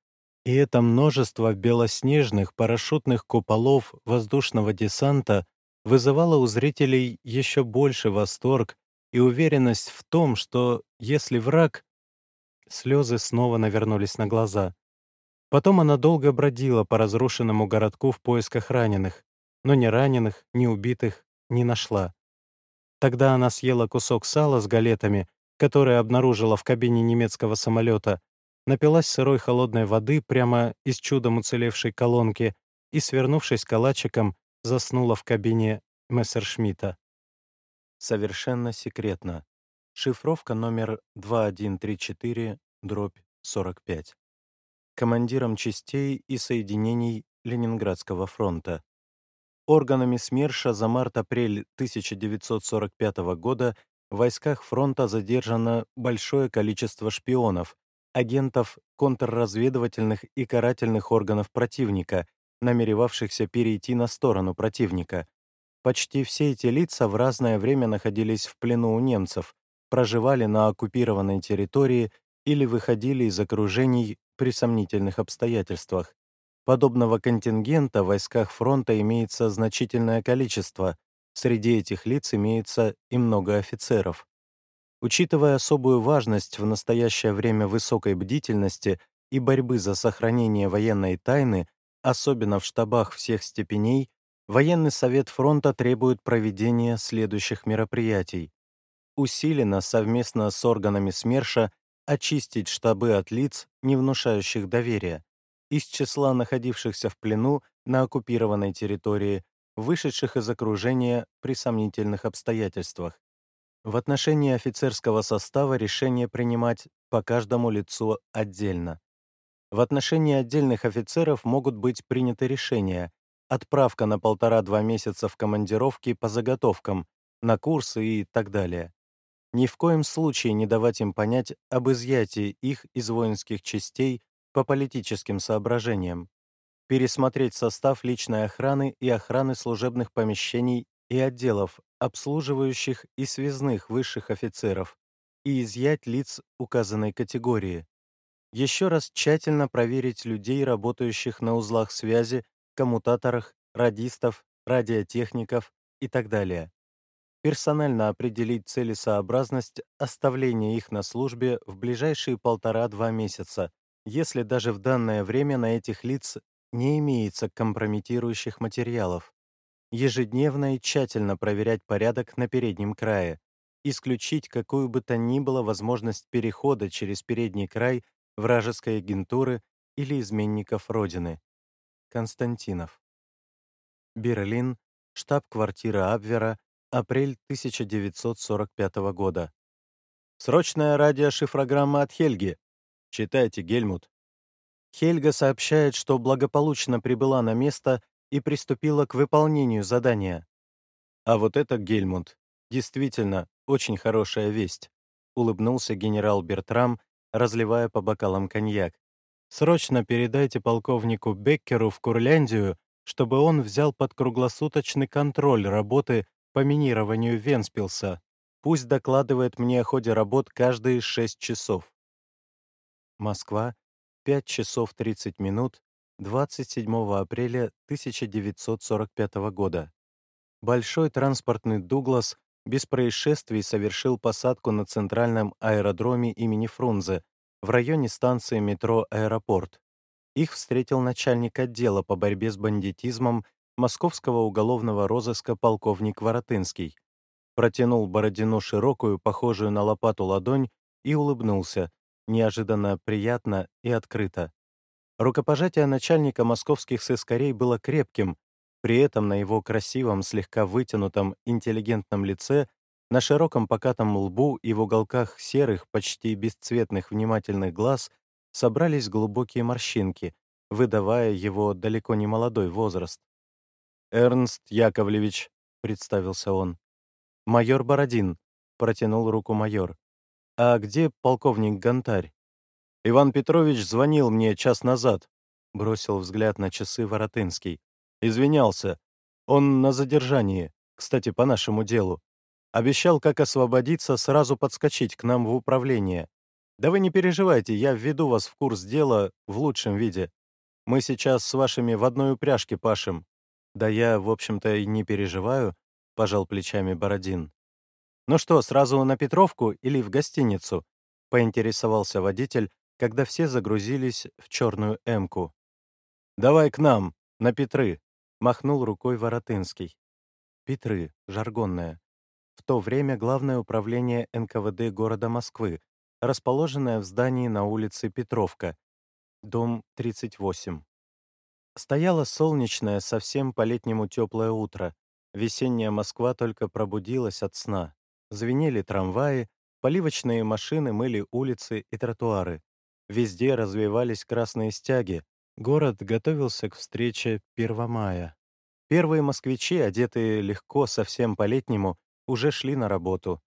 И это множество белоснежных парашютных куполов воздушного десанта вызывало у зрителей еще больше восторг и уверенность в том, что если враг... Слезы снова навернулись на глаза. Потом она долго бродила по разрушенному городку в поисках раненых, но ни раненых, ни убитых не нашла. Тогда она съела кусок сала с галетами, который обнаружила в кабине немецкого самолета, напилась сырой холодной воды прямо из чудом уцелевшей колонки и, свернувшись калачиком, заснула в кабине Мессершмитта. Совершенно секретно. Шифровка номер 2134, дробь 45 командиром частей и соединений Ленинградского фронта. Органами СМЕРШа за март-апрель 1945 года в войсках фронта задержано большое количество шпионов, агентов контрразведывательных и карательных органов противника, намеревавшихся перейти на сторону противника. Почти все эти лица в разное время находились в плену у немцев, проживали на оккупированной территории или выходили из окружений при сомнительных обстоятельствах. Подобного контингента в войсках фронта имеется значительное количество, среди этих лиц имеется и много офицеров. Учитывая особую важность в настоящее время высокой бдительности и борьбы за сохранение военной тайны, особенно в штабах всех степеней, Военный совет фронта требует проведения следующих мероприятий. Усиленно совместно с органами СМЕРШа очистить штабы от лиц, не внушающих доверия, из числа находившихся в плену на оккупированной территории, вышедших из окружения при сомнительных обстоятельствах. В отношении офицерского состава решение принимать по каждому лицу отдельно. В отношении отдельных офицеров могут быть приняты решения отправка на полтора-два месяца в командировки по заготовкам, на курсы и так далее. Ни в коем случае не давать им понять об изъятии их из воинских частей по политическим соображениям. Пересмотреть состав личной охраны и охраны служебных помещений и отделов, обслуживающих и связных высших офицеров, и изъять лиц указанной категории. Еще раз тщательно проверить людей, работающих на узлах связи, коммутаторах, радистов, радиотехников и так далее персонально определить целесообразность оставления их на службе в ближайшие полтора-два месяца, если даже в данное время на этих лиц не имеется компрометирующих материалов. Ежедневно и тщательно проверять порядок на переднем крае, исключить какую бы то ни было возможность перехода через передний край вражеской агентуры или изменников Родины. Константинов. Берлин, штаб-квартира Абвера, Апрель 1945 года. Срочная радиошифрограмма от Хельги. Читайте, Гельмут. Хельга сообщает, что благополучно прибыла на место и приступила к выполнению задания. А вот это, Гельмут, действительно очень хорошая весть. улыбнулся генерал Бертрам, разливая по бокалам коньяк. «Срочно передайте полковнику Беккеру в Курляндию, чтобы он взял под круглосуточный контроль работы по минированию Венспилса. Пусть докладывает мне о ходе работ каждые шесть часов». Москва, 5 часов 30 минут, 27 апреля 1945 года. Большой транспортный «Дуглас» без происшествий совершил посадку на центральном аэродроме имени Фрунзе в районе станции метро «Аэропорт». Их встретил начальник отдела по борьбе с бандитизмом московского уголовного розыска полковник Воротынский. Протянул Бородину широкую, похожую на лопату ладонь и улыбнулся, неожиданно приятно и открыто. Рукопожатие начальника московских сыскарей было крепким, при этом на его красивом, слегка вытянутом, интеллигентном лице, на широком покатом лбу и в уголках серых, почти бесцветных внимательных глаз собрались глубокие морщинки, выдавая его далеко не молодой возраст. «Эрнст Яковлевич», — представился он. «Майор Бородин», — протянул руку майор. «А где полковник Гонтарь?» «Иван Петрович звонил мне час назад», — бросил взгляд на часы Воротынский. «Извинялся. Он на задержании, кстати, по нашему делу. Обещал, как освободиться, сразу подскочить к нам в управление. Да вы не переживайте, я введу вас в курс дела в лучшем виде. Мы сейчас с вашими в одной упряжке пашем». «Да я, в общем-то, и не переживаю», — пожал плечами Бородин. «Ну что, сразу на Петровку или в гостиницу?» — поинтересовался водитель, когда все загрузились в черную «Эмку». «Давай к нам, на Петры», — махнул рукой Воротынский. Петры, жаргонная. В то время Главное управление НКВД города Москвы, расположенное в здании на улице Петровка, дом 38. Стояло солнечное, совсем по-летнему теплое утро. Весенняя Москва только пробудилась от сна. Звенели трамваи, поливочные машины мыли улицы и тротуары. Везде развивались красные стяги. Город готовился к встрече 1 мая. Первые москвичи, одетые легко, совсем по-летнему, уже шли на работу.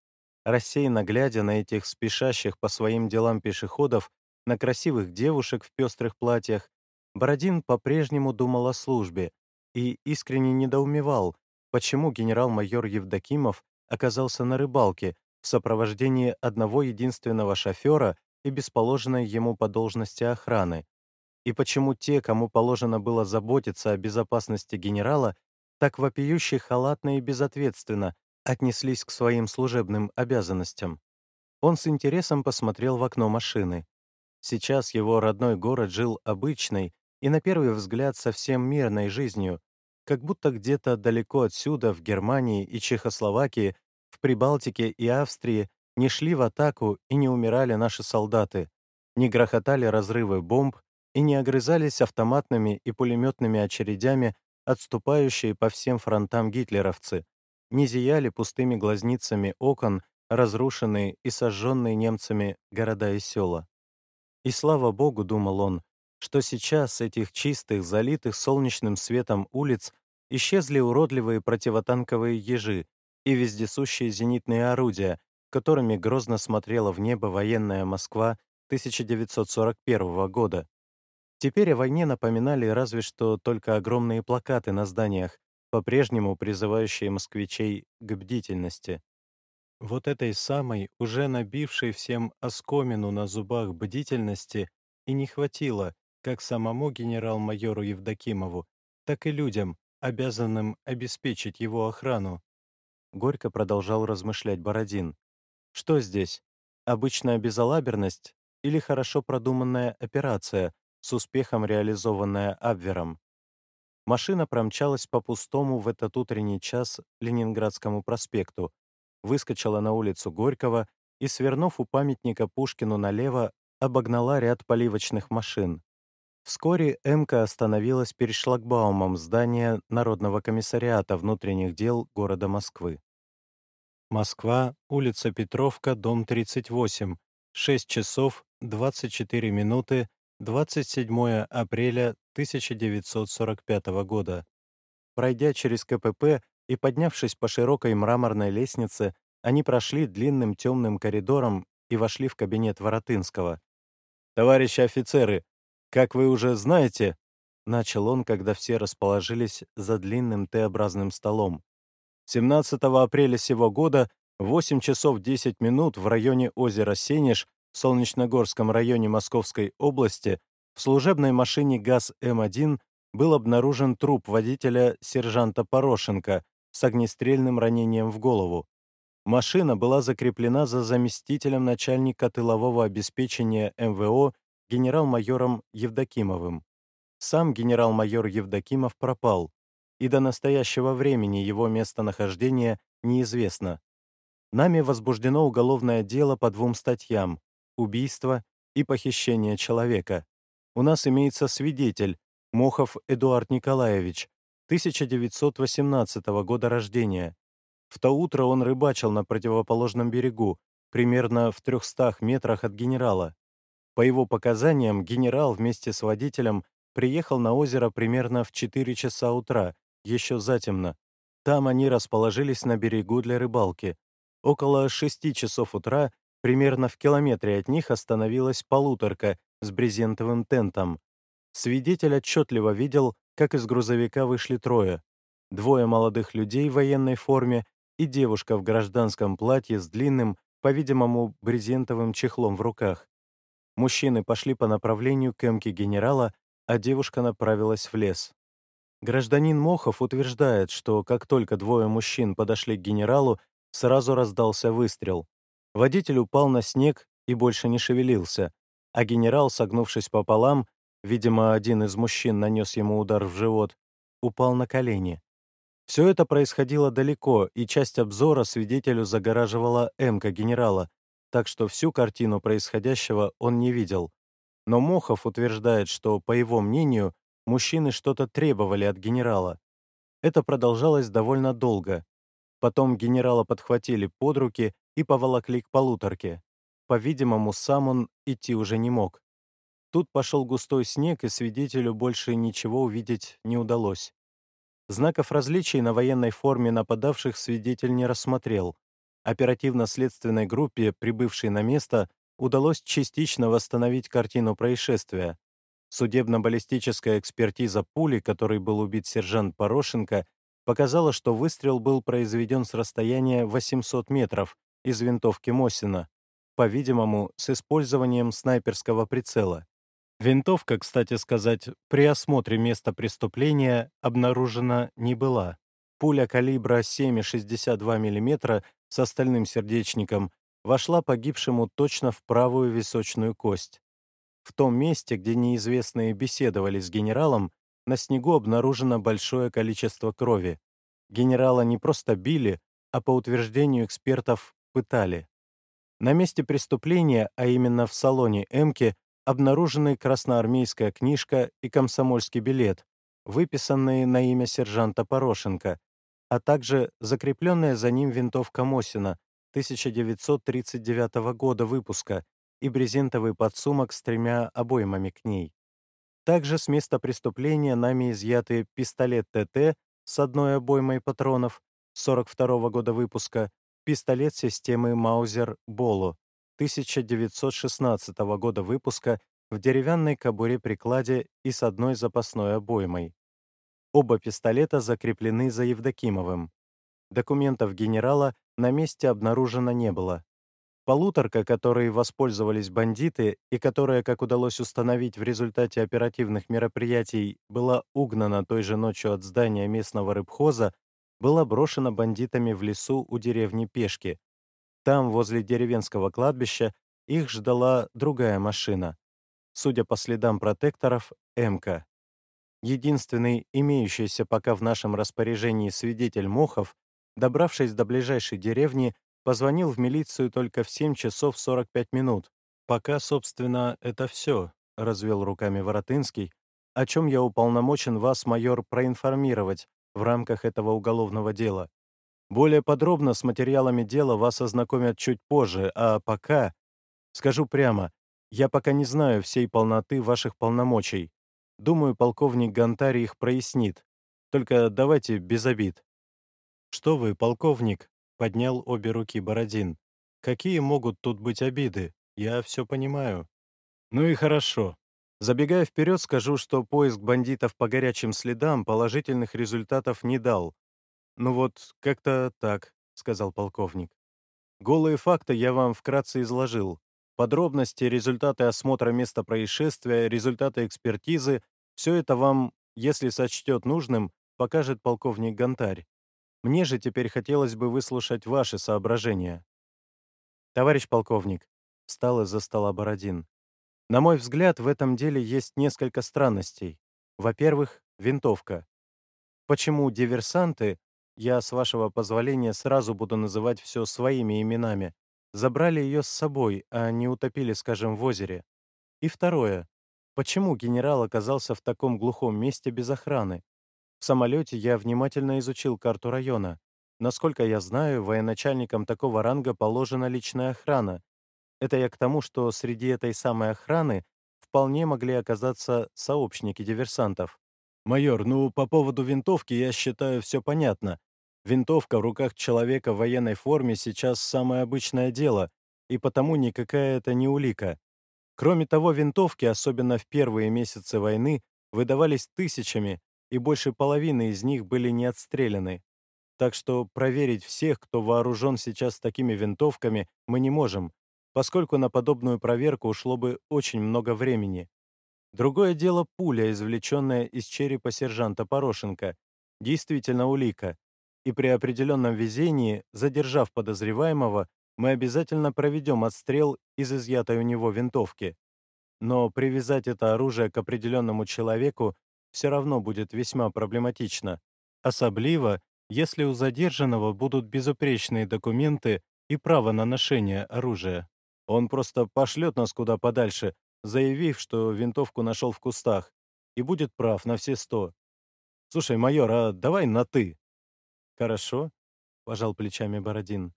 Рассеянно глядя на этих спешащих по своим делам пешеходов, на красивых девушек в пестрых платьях, Бородин по-прежнему думал о службе и искренне недоумевал, почему генерал-майор Евдокимов оказался на рыбалке в сопровождении одного единственного шофера и бесположенной ему по должности охраны, и почему те, кому положено было заботиться о безопасности генерала, так вопиюще халатно и безответственно отнеслись к своим служебным обязанностям. Он с интересом посмотрел в окно машины. Сейчас его родной город жил обычной и, на первый взгляд, совсем мирной жизнью, как будто где-то далеко отсюда, в Германии и Чехословакии, в Прибалтике и Австрии, не шли в атаку и не умирали наши солдаты, не грохотали разрывы бомб и не огрызались автоматными и пулеметными очередями отступающие по всем фронтам гитлеровцы, не зияли пустыми глазницами окон разрушенные и сожженные немцами города и села. И слава богу, думал он, что сейчас этих чистых, залитых солнечным светом улиц исчезли уродливые противотанковые ежи и вездесущие зенитные орудия, которыми грозно смотрела в небо военная Москва 1941 года. Теперь о войне напоминали разве что только огромные плакаты на зданиях, по-прежнему призывающие москвичей к бдительности. Вот этой самой, уже набившей всем оскомину на зубах бдительности, и не хватило как самому генерал-майору Евдокимову, так и людям, обязанным обеспечить его охрану. Горько продолжал размышлять Бородин. Что здесь? Обычная безалаберность или хорошо продуманная операция, с успехом реализованная Абвером? Машина промчалась по пустому в этот утренний час Ленинградскому проспекту, выскочила на улицу Горького и, свернув у памятника Пушкину налево, обогнала ряд поливочных машин. Вскоре МК остановилась перед шлагбаумом здания Народного комиссариата внутренних дел города Москвы. Москва, улица Петровка, дом 38, 6 часов 24 минуты, 27 апреля 1945 года. Пройдя через КПП и поднявшись по широкой мраморной лестнице, они прошли длинным темным коридором и вошли в кабинет Воротынского. «Товарищи офицеры, как вы уже знаете, начал он, когда все расположились за длинным Т-образным столом. 17 апреля сего года в 8 часов 10 минут в районе озера Сенеж в Солнечногорском районе Московской области в служебной машине ГАЗ-М1 был обнаружен труп водителя сержанта Порошенко с огнестрельным ранением в голову. Машина была закреплена за заместителем начальника тылового обеспечения МВО генерал-майором Евдокимовым. Сам генерал-майор Евдокимов пропал, и до настоящего времени его местонахождение неизвестно. Нами возбуждено уголовное дело по двум статьям – убийство и похищение человека. У нас имеется свидетель, Мохов Эдуард Николаевич, 1918 года рождения. В то утро он рыбачил на противоположном берегу, примерно в 300 метрах от генерала. По его показаниям, генерал вместе с водителем приехал на озеро примерно в 4 часа утра, еще затемно. Там они расположились на берегу для рыбалки. Около 6 часов утра, примерно в километре от них, остановилась полуторка с брезентовым тентом. Свидетель отчетливо видел, как из грузовика вышли трое. Двое молодых людей в военной форме и девушка в гражданском платье с длинным, по-видимому, брезентовым чехлом в руках. Мужчины пошли по направлению к эмке генерала, а девушка направилась в лес. Гражданин Мохов утверждает, что как только двое мужчин подошли к генералу, сразу раздался выстрел. Водитель упал на снег и больше не шевелился, а генерал, согнувшись пополам, видимо, один из мужчин нанес ему удар в живот, упал на колени. Все это происходило далеко, и часть обзора свидетелю загораживала эмка генерала, так что всю картину происходящего он не видел. Но Мохов утверждает, что, по его мнению, мужчины что-то требовали от генерала. Это продолжалось довольно долго. Потом генерала подхватили под руки и поволокли к полуторке. По-видимому, сам он идти уже не мог. Тут пошел густой снег, и свидетелю больше ничего увидеть не удалось. Знаков различий на военной форме нападавших свидетель не рассмотрел. Оперативно-следственной группе, прибывшей на место, удалось частично восстановить картину происшествия. Судебно-баллистическая экспертиза пули, которой был убит сержант Порошенко, показала, что выстрел был произведен с расстояния 800 метров из винтовки Мосина, по-видимому, с использованием снайперского прицела. Винтовка, кстати сказать, при осмотре места преступления обнаружена не была. Пуля калибра 7,62 мм с остальным сердечником вошла погибшему точно в правую височную кость. В том месте, где неизвестные беседовали с генералом, на снегу обнаружено большое количество крови. Генерала не просто били, а по утверждению экспертов пытали. На месте преступления, а именно в салоне «Эмки», обнаружены красноармейская книжка и комсомольский билет, выписанные на имя сержанта Порошенко, а также закрепленная за ним винтовка Мосина 1939 года выпуска и брезентовый подсумок с тремя обоймами к ней. Также с места преступления нами изъяты пистолет ТТ с одной обоймой патронов 42 года выпуска, пистолет системы Маузер Боло 1916 года выпуска в деревянной кобуре-прикладе и с одной запасной обоймой. Оба пистолета закреплены за Евдокимовым. Документов генерала на месте обнаружено не было. Полуторка, которой воспользовались бандиты и которая, как удалось установить в результате оперативных мероприятий, была угнана той же ночью от здания местного рыбхоза, была брошена бандитами в лесу у деревни Пешки. Там, возле деревенского кладбища, их ждала другая машина. Судя по следам протекторов, МК. Единственный имеющийся пока в нашем распоряжении свидетель Мохов Добравшись до ближайшей деревни, позвонил в милицию только в 7 часов 45 минут. «Пока, собственно, это все», — развел руками Воротынский, «о чем я уполномочен вас, майор, проинформировать в рамках этого уголовного дела. Более подробно с материалами дела вас ознакомят чуть позже, а пока... Скажу прямо, я пока не знаю всей полноты ваших полномочий. Думаю, полковник Гонтарь их прояснит. Только давайте без обид. «Что вы, полковник?» — поднял обе руки Бородин. Какие могут тут быть обиды? Я все понимаю. Ну и хорошо. Забегая вперед, скажу, что поиск бандитов по горячим следам положительных результатов не дал. Ну вот, как-то так, сказал полковник. Голые факты я вам вкратце изложил. Подробности, результаты осмотра места происшествия, результаты экспертизы — все это вам, если сочтет нужным, покажет полковник Гонтарь. Мне же теперь хотелось бы выслушать ваши соображения. Товарищ полковник, встал из-за стола Бородин. На мой взгляд, в этом деле есть несколько странностей. Во-первых, винтовка. Почему диверсанты, я, с вашего позволения, сразу буду называть все своими именами, забрали ее с собой, а не утопили, скажем, в озере? И второе. Почему генерал оказался в таком глухом месте без охраны? В самолете я внимательно изучил карту района. Насколько я знаю, военачальникам такого ранга положена личная охрана. Это я к тому, что среди этой самой охраны вполне могли оказаться сообщники диверсантов. «Майор, ну, по поводу винтовки, я считаю, все понятно. Винтовка в руках человека в военной форме сейчас самое обычное дело, и потому никакая это не улика. Кроме того, винтовки, особенно в первые месяцы войны, выдавались тысячами, и больше половины из них были не отстреляны. Так что проверить всех, кто вооружен сейчас такими винтовками, мы не можем, поскольку на подобную проверку ушло бы очень много времени. Другое дело пуля, извлеченная из черепа сержанта Порошенко, действительно улика, и при определенном везении, задержав подозреваемого, мы обязательно проведем отстрел из изъятой у него винтовки. Но привязать это оружие к определенному человеку все равно будет весьма проблематично, особливо, если у задержанного будут безупречные документы и право на ношение оружия. Он просто пошлет нас куда подальше, заявив, что винтовку нашел в кустах, и будет прав на все сто. Слушай, майор, а давай на «ты». Хорошо, пожал плечами Бородин.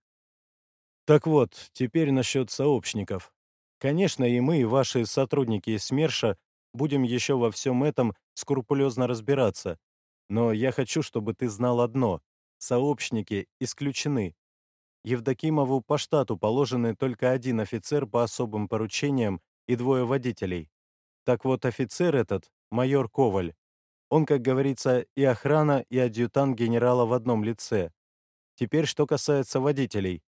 Так вот, теперь насчет сообщников. Конечно, и мы, и ваши сотрудники из СМЕРШа будем еще во всем этом скрупулезно разбираться. Но я хочу, чтобы ты знал одно. Сообщники исключены. Евдокимову по штату положены только один офицер по особым поручениям и двое водителей. Так вот, офицер этот — майор Коваль. Он, как говорится, и охрана, и адъютант генерала в одном лице. Теперь, что касается водителей.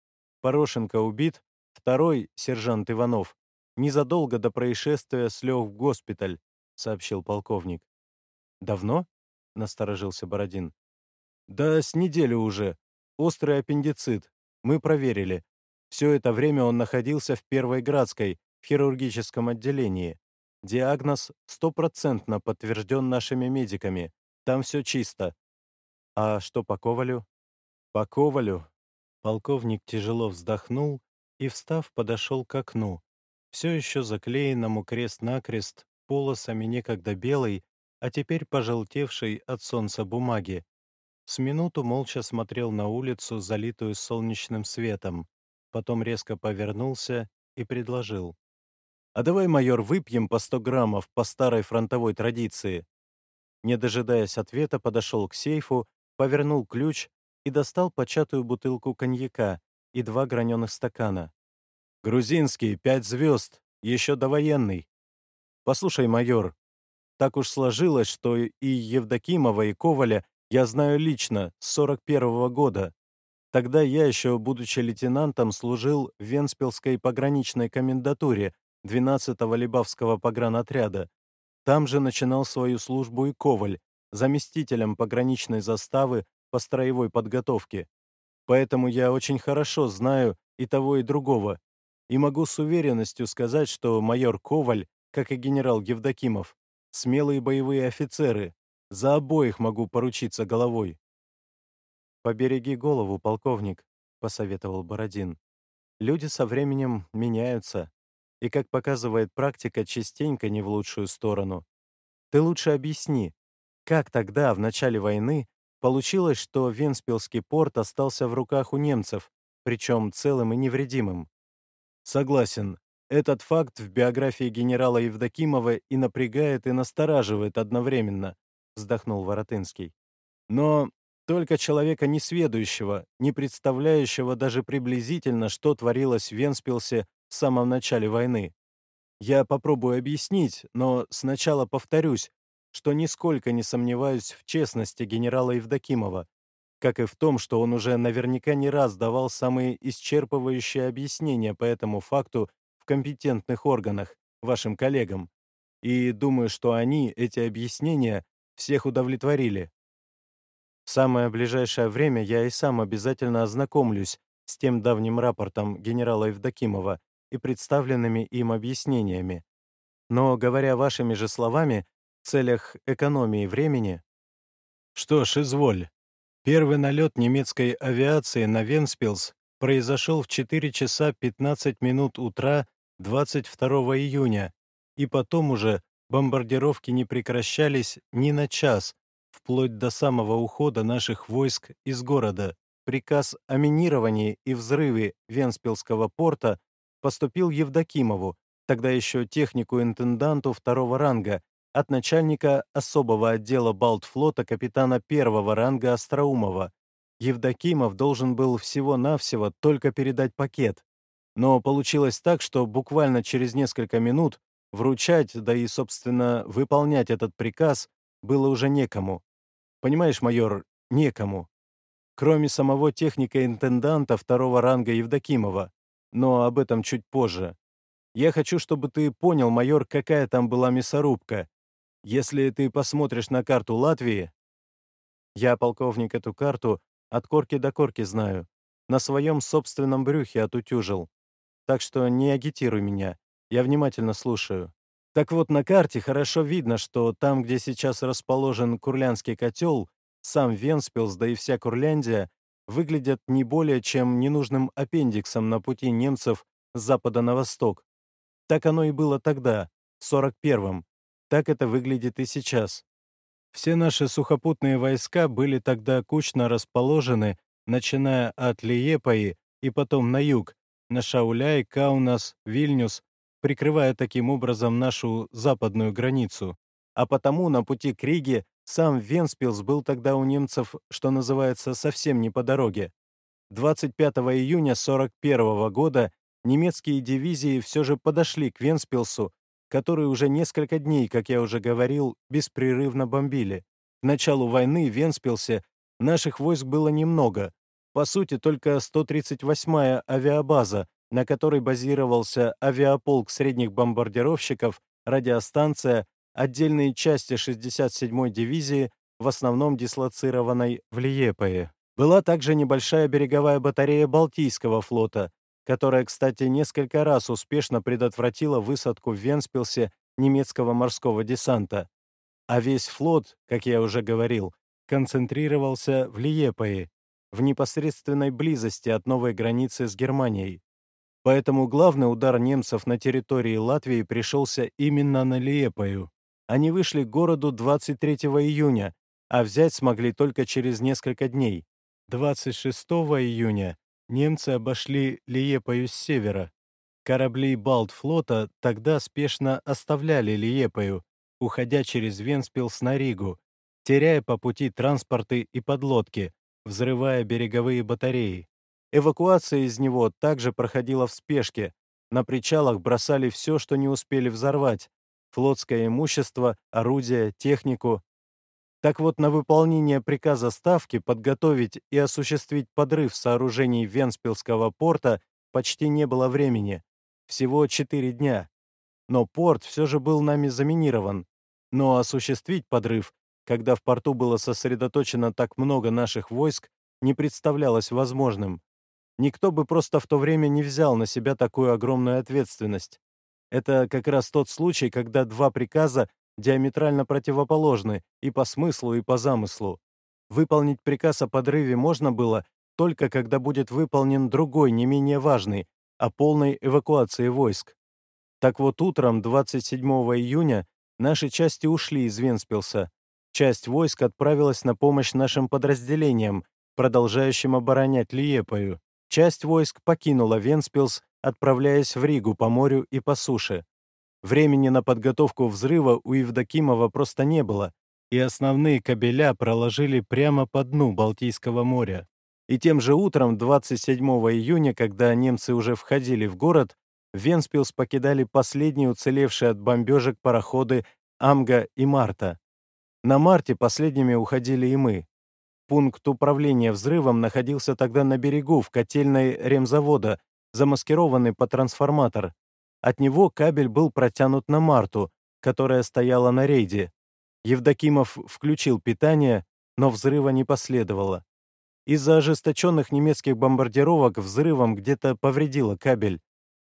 Порошенко убит, второй, сержант Иванов, незадолго до происшествия слег в госпиталь, сообщил полковник. Давно? насторожился Бородин. Да с неделю уже. Острый аппендицит. Мы проверили. Все это время он находился в Первой Градской, в хирургическом отделении. Диагноз стопроцентно подтвержден нашими медиками. Там все чисто. А что по Ковалю? По Ковалю. Полковник тяжело вздохнул и, встав, подошел к окну, все еще заклеенному крест-накрест полосами некогда белой, а теперь пожелтевшей от солнца бумаги, с минуту молча смотрел на улицу, залитую солнечным светом, потом резко повернулся и предложил. «А давай, майор, выпьем по сто граммов по старой фронтовой традиции». Не дожидаясь ответа, подошел к сейфу, повернул ключ и достал початую бутылку коньяка и два граненых стакана. «Грузинский, пять звезд, еще довоенный. Послушай, майор, так уж сложилось, что и Евдокимова, и Коваля я знаю лично, с 41 -го года. Тогда я еще, будучи лейтенантом, служил в Венспилской пограничной комендатуре 12-го Либавского погранотряда. Там же начинал свою службу и Коваль, заместителем пограничной заставы по строевой подготовке. Поэтому я очень хорошо знаю и того, и другого. И могу с уверенностью сказать, что майор Коваль, как и генерал Евдокимов, смелые боевые офицеры, за обоих могу поручиться головой. «Побереги голову, полковник», — посоветовал Бородин. «Люди со временем меняются, и, как показывает практика, частенько не в лучшую сторону. Ты лучше объясни, как тогда, в начале войны, получилось, что Венспилский порт остался в руках у немцев, причем целым и невредимым?» «Согласен. Этот факт в биографии генерала Евдокимова и напрягает, и настораживает одновременно», — вздохнул Воротынский. «Но Только человека несведущего, не представляющего даже приблизительно, что творилось в Венспилсе в самом начале войны. Я попробую объяснить, но сначала повторюсь, что нисколько не сомневаюсь в честности генерала Евдокимова, как и в том, что он уже наверняка не раз давал самые исчерпывающие объяснения по этому факту в компетентных органах, вашим коллегам. И думаю, что они, эти объяснения, всех удовлетворили. В самое ближайшее время я и сам обязательно ознакомлюсь с тем давним рапортом генерала Евдокимова и представленными им объяснениями. Но, говоря вашими же словами, целях экономии времени... Что ж, изволь. Первый налет немецкой авиации на Венспилс произошел в 4 часа 15 минут утра 22 июня, и потом уже бомбардировки не прекращались ни на час, вплоть до самого ухода наших войск из города. Приказ о минировании и взрыве Венспилского порта поступил Евдокимову, тогда еще технику-интенданту второго ранга, от начальника особого отдела Балтфлота капитана первого ранга Остроумова. Евдокимов должен был всего-навсего только передать пакет. Но получилось так, что буквально через несколько минут вручать, да и, собственно, выполнять этот приказ было уже некому. Понимаешь, майор, некому. Кроме самого техника-интенданта второго ранга Евдокимова. Но об этом чуть позже. Я хочу, чтобы ты понял, майор, какая там была мясорубка. Если ты посмотришь на карту Латвии... Я, полковник, эту карту от корки до корки знаю. На своем собственном брюхе отутюжил. Так что не агитируй меня. Я внимательно слушаю. Так вот, на карте хорошо видно, что там, где сейчас расположен Курлянский котел, сам Венспилс, да и вся Курляндия, выглядят не более чем ненужным аппендиксом на пути немцев с запада на восток. Так оно и было тогда, в 41-м. Так это выглядит и сейчас. Все наши сухопутные войска были тогда кучно расположены, начиная от Лиепаи и потом на юг, на Шауляй, Каунас, Вильнюс, прикрывая таким образом нашу западную границу. А потому на пути к Риге сам Венспилс был тогда у немцев, что называется, совсем не по дороге. 25 июня 41 года немецкие дивизии все же подошли к Венспилсу, который уже несколько дней, как я уже говорил, беспрерывно бомбили. К началу войны Венспилсе наших войск было немного, по сути, только 138-я авиабаза, на которой базировался авиаполк средних бомбардировщиков, радиостанция, отдельные части 67-й дивизии, в основном дислоцированной в Лиепае. Была также небольшая береговая батарея Балтийского флота, которая, кстати, несколько раз успешно предотвратила высадку в Венспилсе немецкого морского десанта. А весь флот, как я уже говорил, концентрировался в Лиепае, в непосредственной близости от новой границы с Германией. Поэтому главный удар немцев на территории Латвии пришелся именно на Лиепаю. Они вышли к городу 23 июня, а взять смогли только через несколько дней. 26 июня немцы обошли Лиепаю с севера. Корабли Балтфлота тогда спешно оставляли Лиепаю, уходя через Венспилс на Ригу, теряя по пути транспорты и подлодки, взрывая береговые батареи. Эвакуация из него также проходила в спешке. На причалах бросали все, что не успели взорвать. Флотское имущество, орудия, технику. Так вот, на выполнение приказа Ставки подготовить и осуществить подрыв сооружений Венспилского порта почти не было времени. Всего четыре дня. Но порт все же был нами заминирован. Но осуществить подрыв, когда в порту было сосредоточено так много наших войск, не представлялось возможным. Никто бы просто в то время не взял на себя такую огромную ответственность. Это как раз тот случай, когда два приказа диаметрально противоположны и по смыслу, и по замыслу. Выполнить приказ о подрыве можно было только когда будет выполнен другой, не менее важный, о полной эвакуации войск. Так вот утром 27 июня наши части ушли из Венспилса. Часть войск отправилась на помощь нашим подразделениям, продолжающим оборонять Лиепаю. Часть войск покинула Венспилс, отправляясь в Ригу по морю и по суше. Времени на подготовку взрыва у Евдокимова просто не было, и основные кабеля проложили прямо по дну Балтийского моря. И тем же утром, 27 июня, когда немцы уже входили в город, Венспилс покидали последние уцелевшие от бомбежек пароходы Амга и Марта. На Марте последними уходили и мы. Пункт управления взрывом находился тогда на берегу, в котельной ремзавода, замаскированный под трансформатор. От него кабель был протянут на Марту, которая стояла на рейде. Евдокимов включил питание, но взрыва не последовало. Из-за ожесточенных немецких бомбардировок взрывом где-то повредило кабель.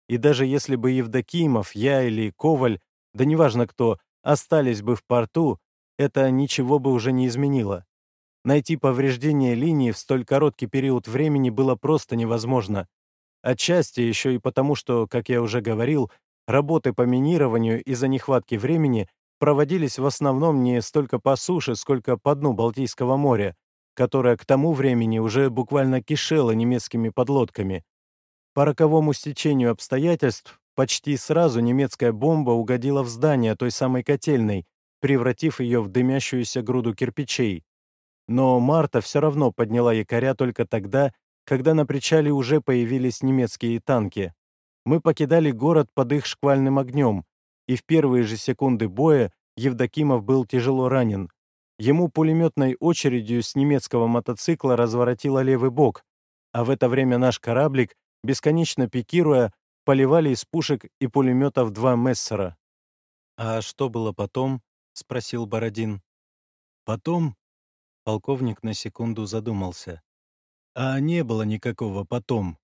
И даже если бы Евдокимов, я или Коваль, да неважно кто, остались бы в порту, это ничего бы уже не изменило. Найти повреждение линии в столь короткий период времени было просто невозможно. Отчасти еще и потому, что, как я уже говорил, работы по минированию из-за нехватки времени проводились в основном не столько по суше, сколько по дну Балтийского моря, которое к тому времени уже буквально кишело немецкими подлодками. По роковому стечению обстоятельств почти сразу немецкая бомба угодила в здание той самой котельной, превратив ее в дымящуюся груду кирпичей. Но Марта все равно подняла якоря только тогда, когда на причале уже появились немецкие танки. Мы покидали город под их шквальным огнем, и в первые же секунды боя Евдокимов был тяжело ранен. Ему пулеметной очередью с немецкого мотоцикла разворотило левый бок, а в это время наш кораблик, бесконечно пикируя, поливали из пушек и пулеметов два Мессера. «А что было потом?» — спросил Бородин. «Потом?» — полковник на секунду задумался. «А не было никакого потом.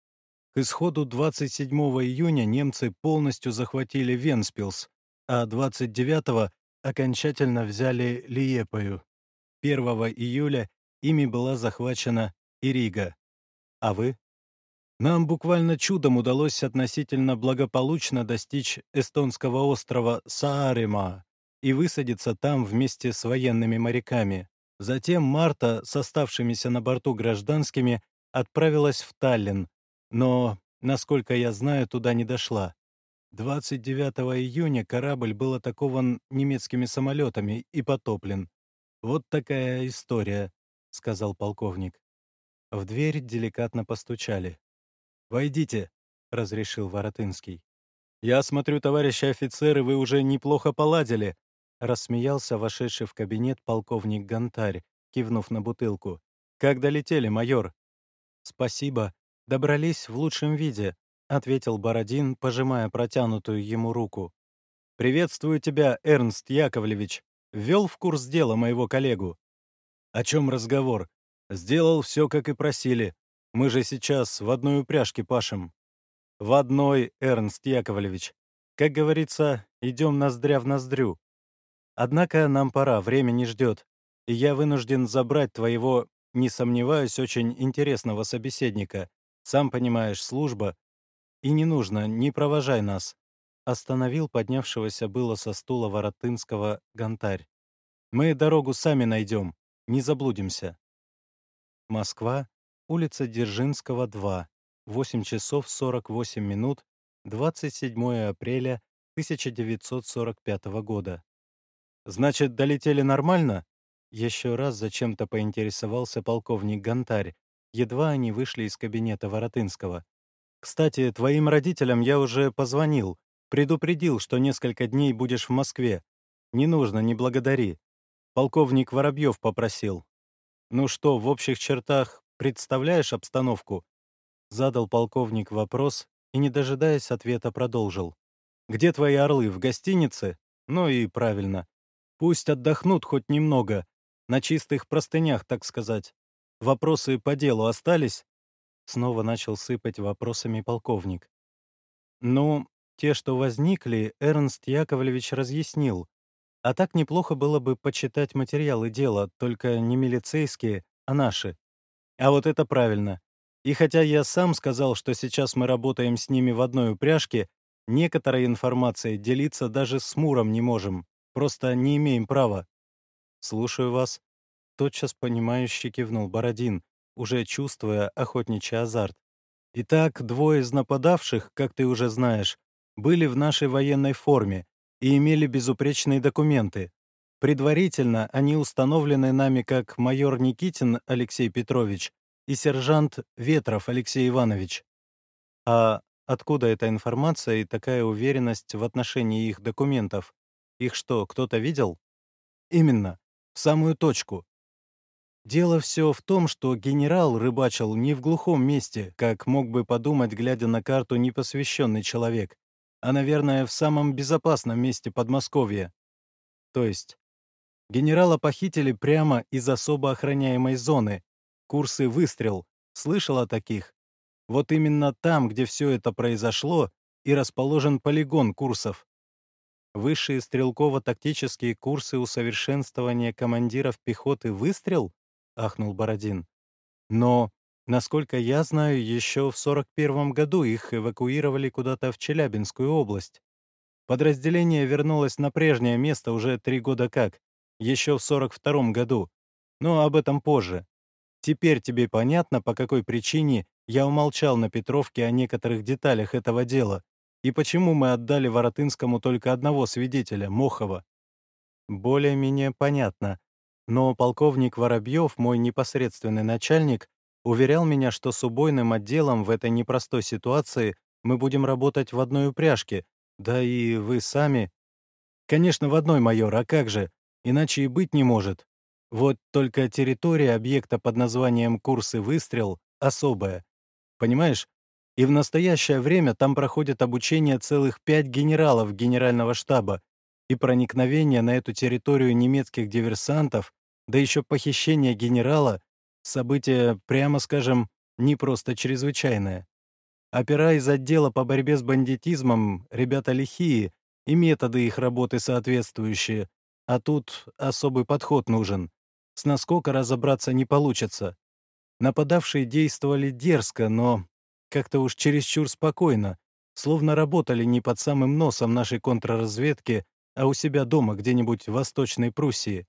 К исходу 27 июня немцы полностью захватили Венспилс, а 29-го окончательно взяли Лиепою. 1 июля ими была захвачена и Рига. А вы? Нам буквально чудом удалось относительно благополучно достичь эстонского острова Сааремаа и высадиться там вместе с военными моряками. Затем Марта с оставшимися на борту гражданскими отправилась в Таллин, но, насколько я знаю, туда не дошла. 29 июня корабль был атакован немецкими самолетами и потоплен. «Вот такая история», — сказал полковник. В дверь деликатно постучали. «Войдите», — разрешил Воротынский. «Я смотрю, товарищи офицеры, вы уже неплохо поладили», — рассмеялся вошедший в кабинет полковник Гонтарь, кивнув на бутылку. «Как долетели, майор?» «Спасибо», «Добрались в лучшем виде», — ответил Бородин, пожимая протянутую ему руку. «Приветствую тебя, Эрнст Яковлевич. Ввел в курс дела моего коллегу». «О чем разговор? Сделал все, как и просили. Мы же сейчас в одной упряжке пашем». «В одной, Эрнст Яковлевич. Как говорится, идем ноздря в ноздрю. Однако нам пора, время не ждет, и я вынужден забрать твоего, не сомневаюсь, очень интересного собеседника, сам понимаешь, служба. И не нужно, не провожай нас. Остановил поднявшегося было со стула Воротынского гонтарь. Мы дорогу сами найдем, не заблудимся. Москва, улица Дзержинского, 2, 8 часов 48 минут, 27 апреля 1945 года. «Значит, долетели нормально?» Еще раз зачем-то поинтересовался полковник Гонтарь, едва они вышли из кабинета Воротынского. «Кстати, твоим родителям я уже позвонил, предупредил, что несколько дней будешь в Москве. Не нужно, не благодари. Полковник Воробьев попросил. Ну что, в общих чертах представляешь обстановку?» Задал полковник вопрос и, не дожидаясь ответа, продолжил. «Где твои орлы, в гостинице? Ну и правильно. Пусть отдохнут хоть немного, на чистых простынях, так сказать. Вопросы по делу остались?» Снова начал сыпать вопросами полковник. «Ну, те, что возникли, Эрнст Яковлевич разъяснил. А так неплохо было бы почитать материалы дела, только не милицейские, а наши. А вот это правильно. И хотя я сам сказал, что сейчас мы работаем с ними в одной упряжке, некоторой информацией делиться даже с Муром не можем. Просто не имеем права. Слушаю вас тотчас понимающе кивнул Бородин, уже чувствуя охотничий азарт. Итак, двое из нападавших, как ты уже знаешь, были в нашей военной форме и имели безупречные документы. Предварительно они установлены нами как майор Никитин Алексей Петрович и сержант Ветров Алексей Иванович. А откуда эта информация и такая уверенность в отношении их документов? Их что, кто-то видел? Именно, в самую точку. Дело все в том, что генерал рыбачил не в глухом месте, как мог бы подумать, глядя на карту непосвященный человек, а, наверное, в самом безопасном месте Подмосковья. То есть, генерала похитили прямо из особо охраняемой зоны. Курсы «Выстрел». Слышал о таких? Вот именно там, где все это произошло, и расположен полигон курсов. Высшие стрелково-тактические курсы усовершенствования командиров пехоты «Выстрел»? — ахнул Бородин. «Но, насколько я знаю, еще в 41 году их эвакуировали куда-то в Челябинскую область. Подразделение вернулось на прежнее место уже три года как, еще в 42 году. Но об этом позже. Теперь тебе понятно, по какой причине я умолчал на Петровке о некоторых деталях этого дела и почему мы отдали Воротынскому только одного свидетеля, Мохова. Более-менее понятно, но полковник Воробьев, мой непосредственный начальник, уверял меня, что с убойным отделом в этой непростой ситуации мы будем работать в одной упряжке, да и вы сами. Конечно, в одной, майор, а как же? Иначе и быть не может. Вот только территория объекта под названием «Курсы выстрел» особая. Понимаешь? И в настоящее время там проходит обучение целых пять генералов генерального штаба, и проникновение на эту территорию немецких диверсантов да еще похищение генерала — событие, прямо скажем, не просто чрезвычайное. Опера из отдела по борьбе с бандитизмом — ребята лихие, и методы их работы соответствующие, а тут особый подход нужен. С наскока разобраться не получится. Нападавшие действовали дерзко, но как-то уж чересчур спокойно, словно работали не под самым носом нашей контрразведки, а у себя дома где-нибудь в Восточной Пруссии.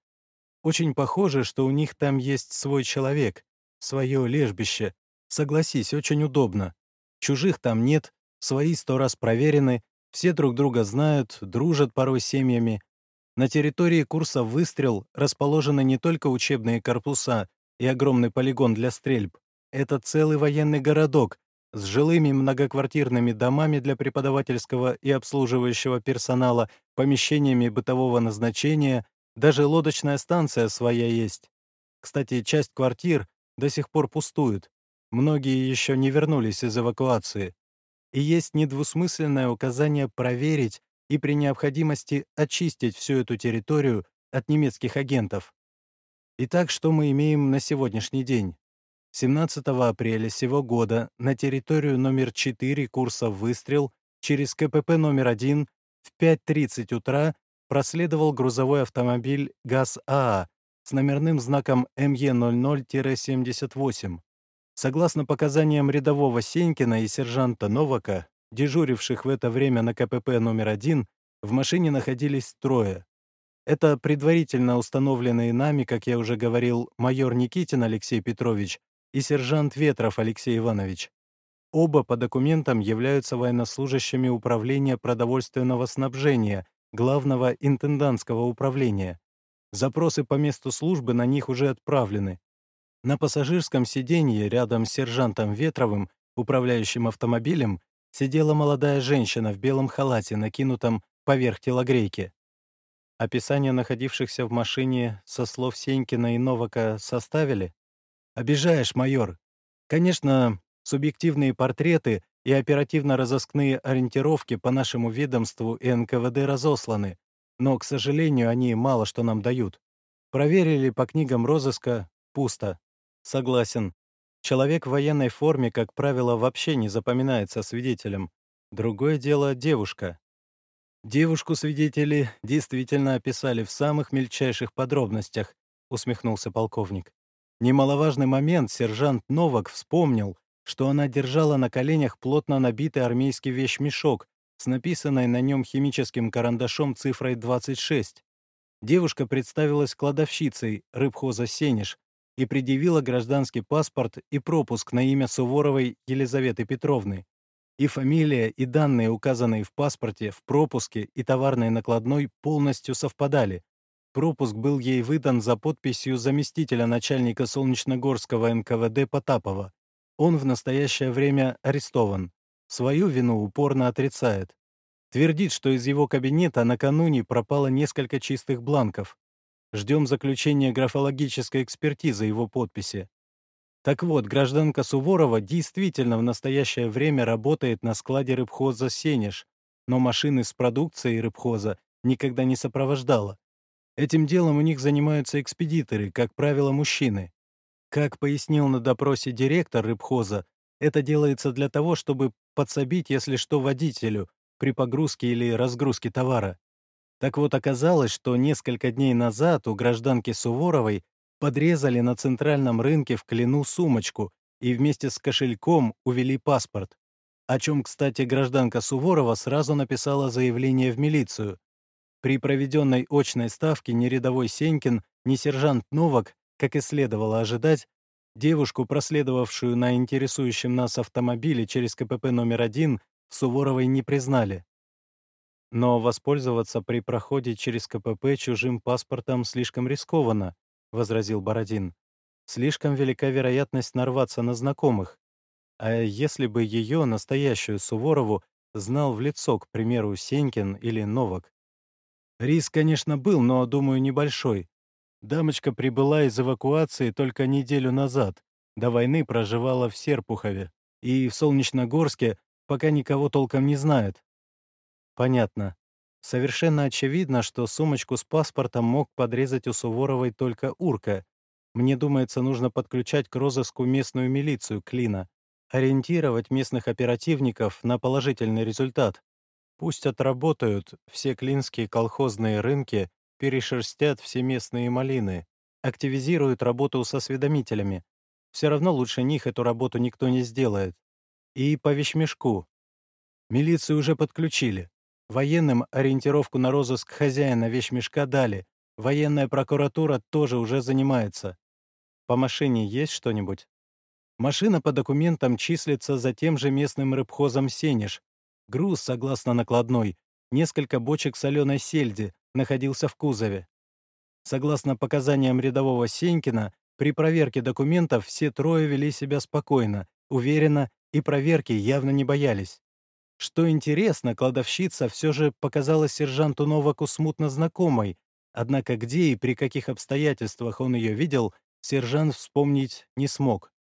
Очень похоже, что у них там есть свой человек, свое лежбище. Согласись, очень удобно. Чужих там нет, свои сто раз проверены, все друг друга знают, дружат порой семьями. На территории курса «Выстрел» расположены не только учебные корпуса и огромный полигон для стрельб. Это целый военный городок с жилыми многоквартирными домами для преподавательского и обслуживающего персонала, помещениями бытового назначения, даже лодочная станция своя есть. Кстати, часть квартир до сих пор пустует. Многие еще не вернулись из эвакуации. И есть недвусмысленное указание проверить и при необходимости очистить всю эту территорию от немецких агентов. Итак, что мы имеем на сегодняшний день? 17 апреля сего года на территорию номер 4 курса «Выстрел» через КПП номер 1 в 5.30 утра проследовал грузовой автомобиль ГАЗ-АА с номерным знаком МЕ00-78. Согласно показаниям рядового Сенькина и сержанта Новака, дежуривших в это время на КПП номер один, в машине находились трое. Это предварительно установленные нами, как я уже говорил, майор Никитин Алексей Петрович и сержант Ветров Алексей Иванович. Оба по документам являются военнослужащими Управления продовольственного снабжения главного интендантского управления. Запросы по месту службы на них уже отправлены. На пассажирском сиденье рядом с сержантом Ветровым, управляющим автомобилем, сидела молодая женщина в белом халате, накинутом поверх телогрейки. Описание находившихся в машине со слов Сенькина и Новака составили? «Обижаешь, майор. Конечно, субъективные портреты и оперативно-розыскные ориентировки по нашему ведомству и НКВД разосланы, но, к сожалению, они мало что нам дают. Проверили по книгам розыска — пусто. Согласен. Человек в военной форме, как правило, вообще не запоминается свидетелем. Другое дело — девушка. Девушку свидетели действительно описали в самых мельчайших подробностях, усмехнулся полковник. Немаловажный момент сержант Новак вспомнил, что она держала на коленях плотно набитый армейский вещмешок с написанной на нем химическим карандашом цифрой 26. Девушка представилась кладовщицей рыбхоза «Сенеж» и предъявила гражданский паспорт и пропуск на имя Суворовой Елизаветы Петровны. И фамилия, и данные, указанные в паспорте, в пропуске и товарной накладной, полностью совпадали. Пропуск был ей выдан за подписью заместителя начальника Солнечногорского НКВД Потапова. Он в настоящее время арестован. Свою вину упорно отрицает. Твердит, что из его кабинета накануне пропало несколько чистых бланков. Ждем заключения графологической экспертизы его подписи. Так вот, гражданка Суворова действительно в настоящее время работает на складе рыбхоза «Сенеж», но машины с продукцией рыбхоза никогда не сопровождала. Этим делом у них занимаются экспедиторы, как правило, мужчины. Как пояснил на допросе директор рыбхоза, это делается для того, чтобы подсобить, если что, водителю при погрузке или разгрузке товара. Так вот, оказалось, что несколько дней назад у гражданки Суворовой подрезали на центральном рынке в Клину сумочку и вместе с кошельком увели паспорт. О чем, кстати, гражданка Суворова сразу написала заявление в милицию. При проведенной очной ставке ни рядовой Сенькин, ни сержант Новак, как и следовало ожидать, девушку, проследовавшую на интересующем нас автомобиле через КПП номер один, Суворовой не признали. Но воспользоваться при проходе через КПП чужим паспортом слишком рискованно, — возразил Бородин. «Слишком велика вероятность нарваться на знакомых. А если бы ее, настоящую Суворову, знал в лицо, к примеру, Сенькин или Новак? Риск, конечно, был, но, думаю, небольшой. Дамочка прибыла из эвакуации только неделю назад. До войны проживала в Серпухове. И в Солнечногорске пока никого толком не знает. Понятно. Совершенно очевидно, что сумочку с паспортом мог подрезать у Суворовой только Урка. Мне думается, нужно подключать к розыску местную милицию Клина, ориентировать местных оперативников на положительный результат. Пусть отработают все клинские колхозные рынки, перешерстят все местные малины, активизируют работу с осведомителями. Все равно лучше них эту работу никто не сделает. И по вещмешку. Милицию уже подключили. Военным ориентировку на розыск хозяина вещмешка дали. Военная прокуратура тоже уже занимается. По машине есть что-нибудь? Машина по документам числится за тем же местным рыбхозом «Сенеж». Груз, согласно накладной, несколько бочек соленой сельди, находился в кузове. Согласно показаниям рядового Сенькина, при проверке документов все трое вели себя спокойно, уверенно и проверки явно не боялись. Что интересно, кладовщица все же показалась сержанту Новаку смутно знакомой, однако где и при каких обстоятельствах он ее видел, сержант вспомнить не смог.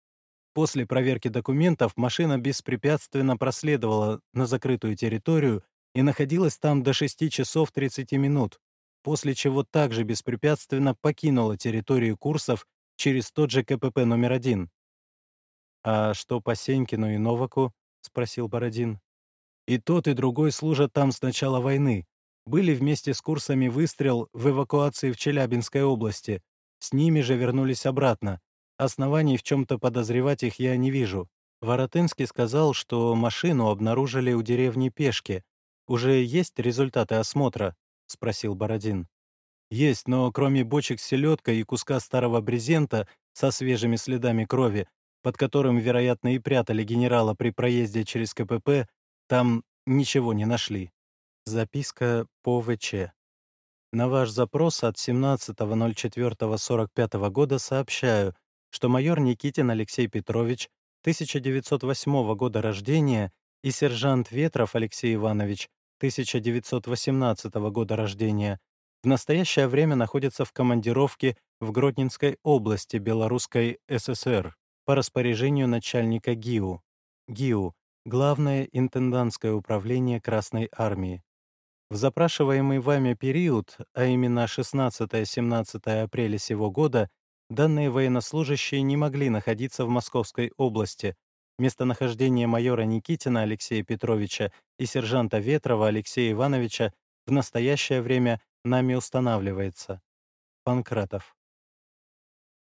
После проверки документов машина беспрепятственно проследовала на закрытую территорию и находилась там до 6 часов 30 минут, после чего также беспрепятственно покинула территорию курсов через тот же КПП номер один. «А что по Сенькину и Новаку?» — спросил Бородин. И тот, и другой служат там с начала войны. Были вместе с курсами выстрел в эвакуации в Челябинской области. С ними же вернулись обратно. Оснований в чем-то подозревать их я не вижу. Воротынский сказал, что машину обнаружили у деревни Пешки. «Уже есть результаты осмотра?» — спросил Бородин. «Есть, но кроме бочек с селедкой и куска старого брезента со свежими следами крови, под которым, вероятно, и прятали генерала при проезде через КПП, там ничего не нашли. Записка по ВЧ. На ваш запрос от 17.04.45 года сообщаю, что майор Никитин Алексей Петрович, 1908 года рождения, и сержант Ветров Алексей Иванович, 1918 года рождения, в настоящее время находятся в командировке в Гродненской области Белорусской ССР по распоряжению начальника ГИУ. ГИУ Главное интендантское управление Красной Армии. В запрашиваемый вами период, а именно 16-17 апреля сего года, данные военнослужащие не могли находиться в Московской области. Местонахождение майора Никитина Алексея Петровича и сержанта Ветрова Алексея Ивановича в настоящее время нами устанавливается. Панкратов.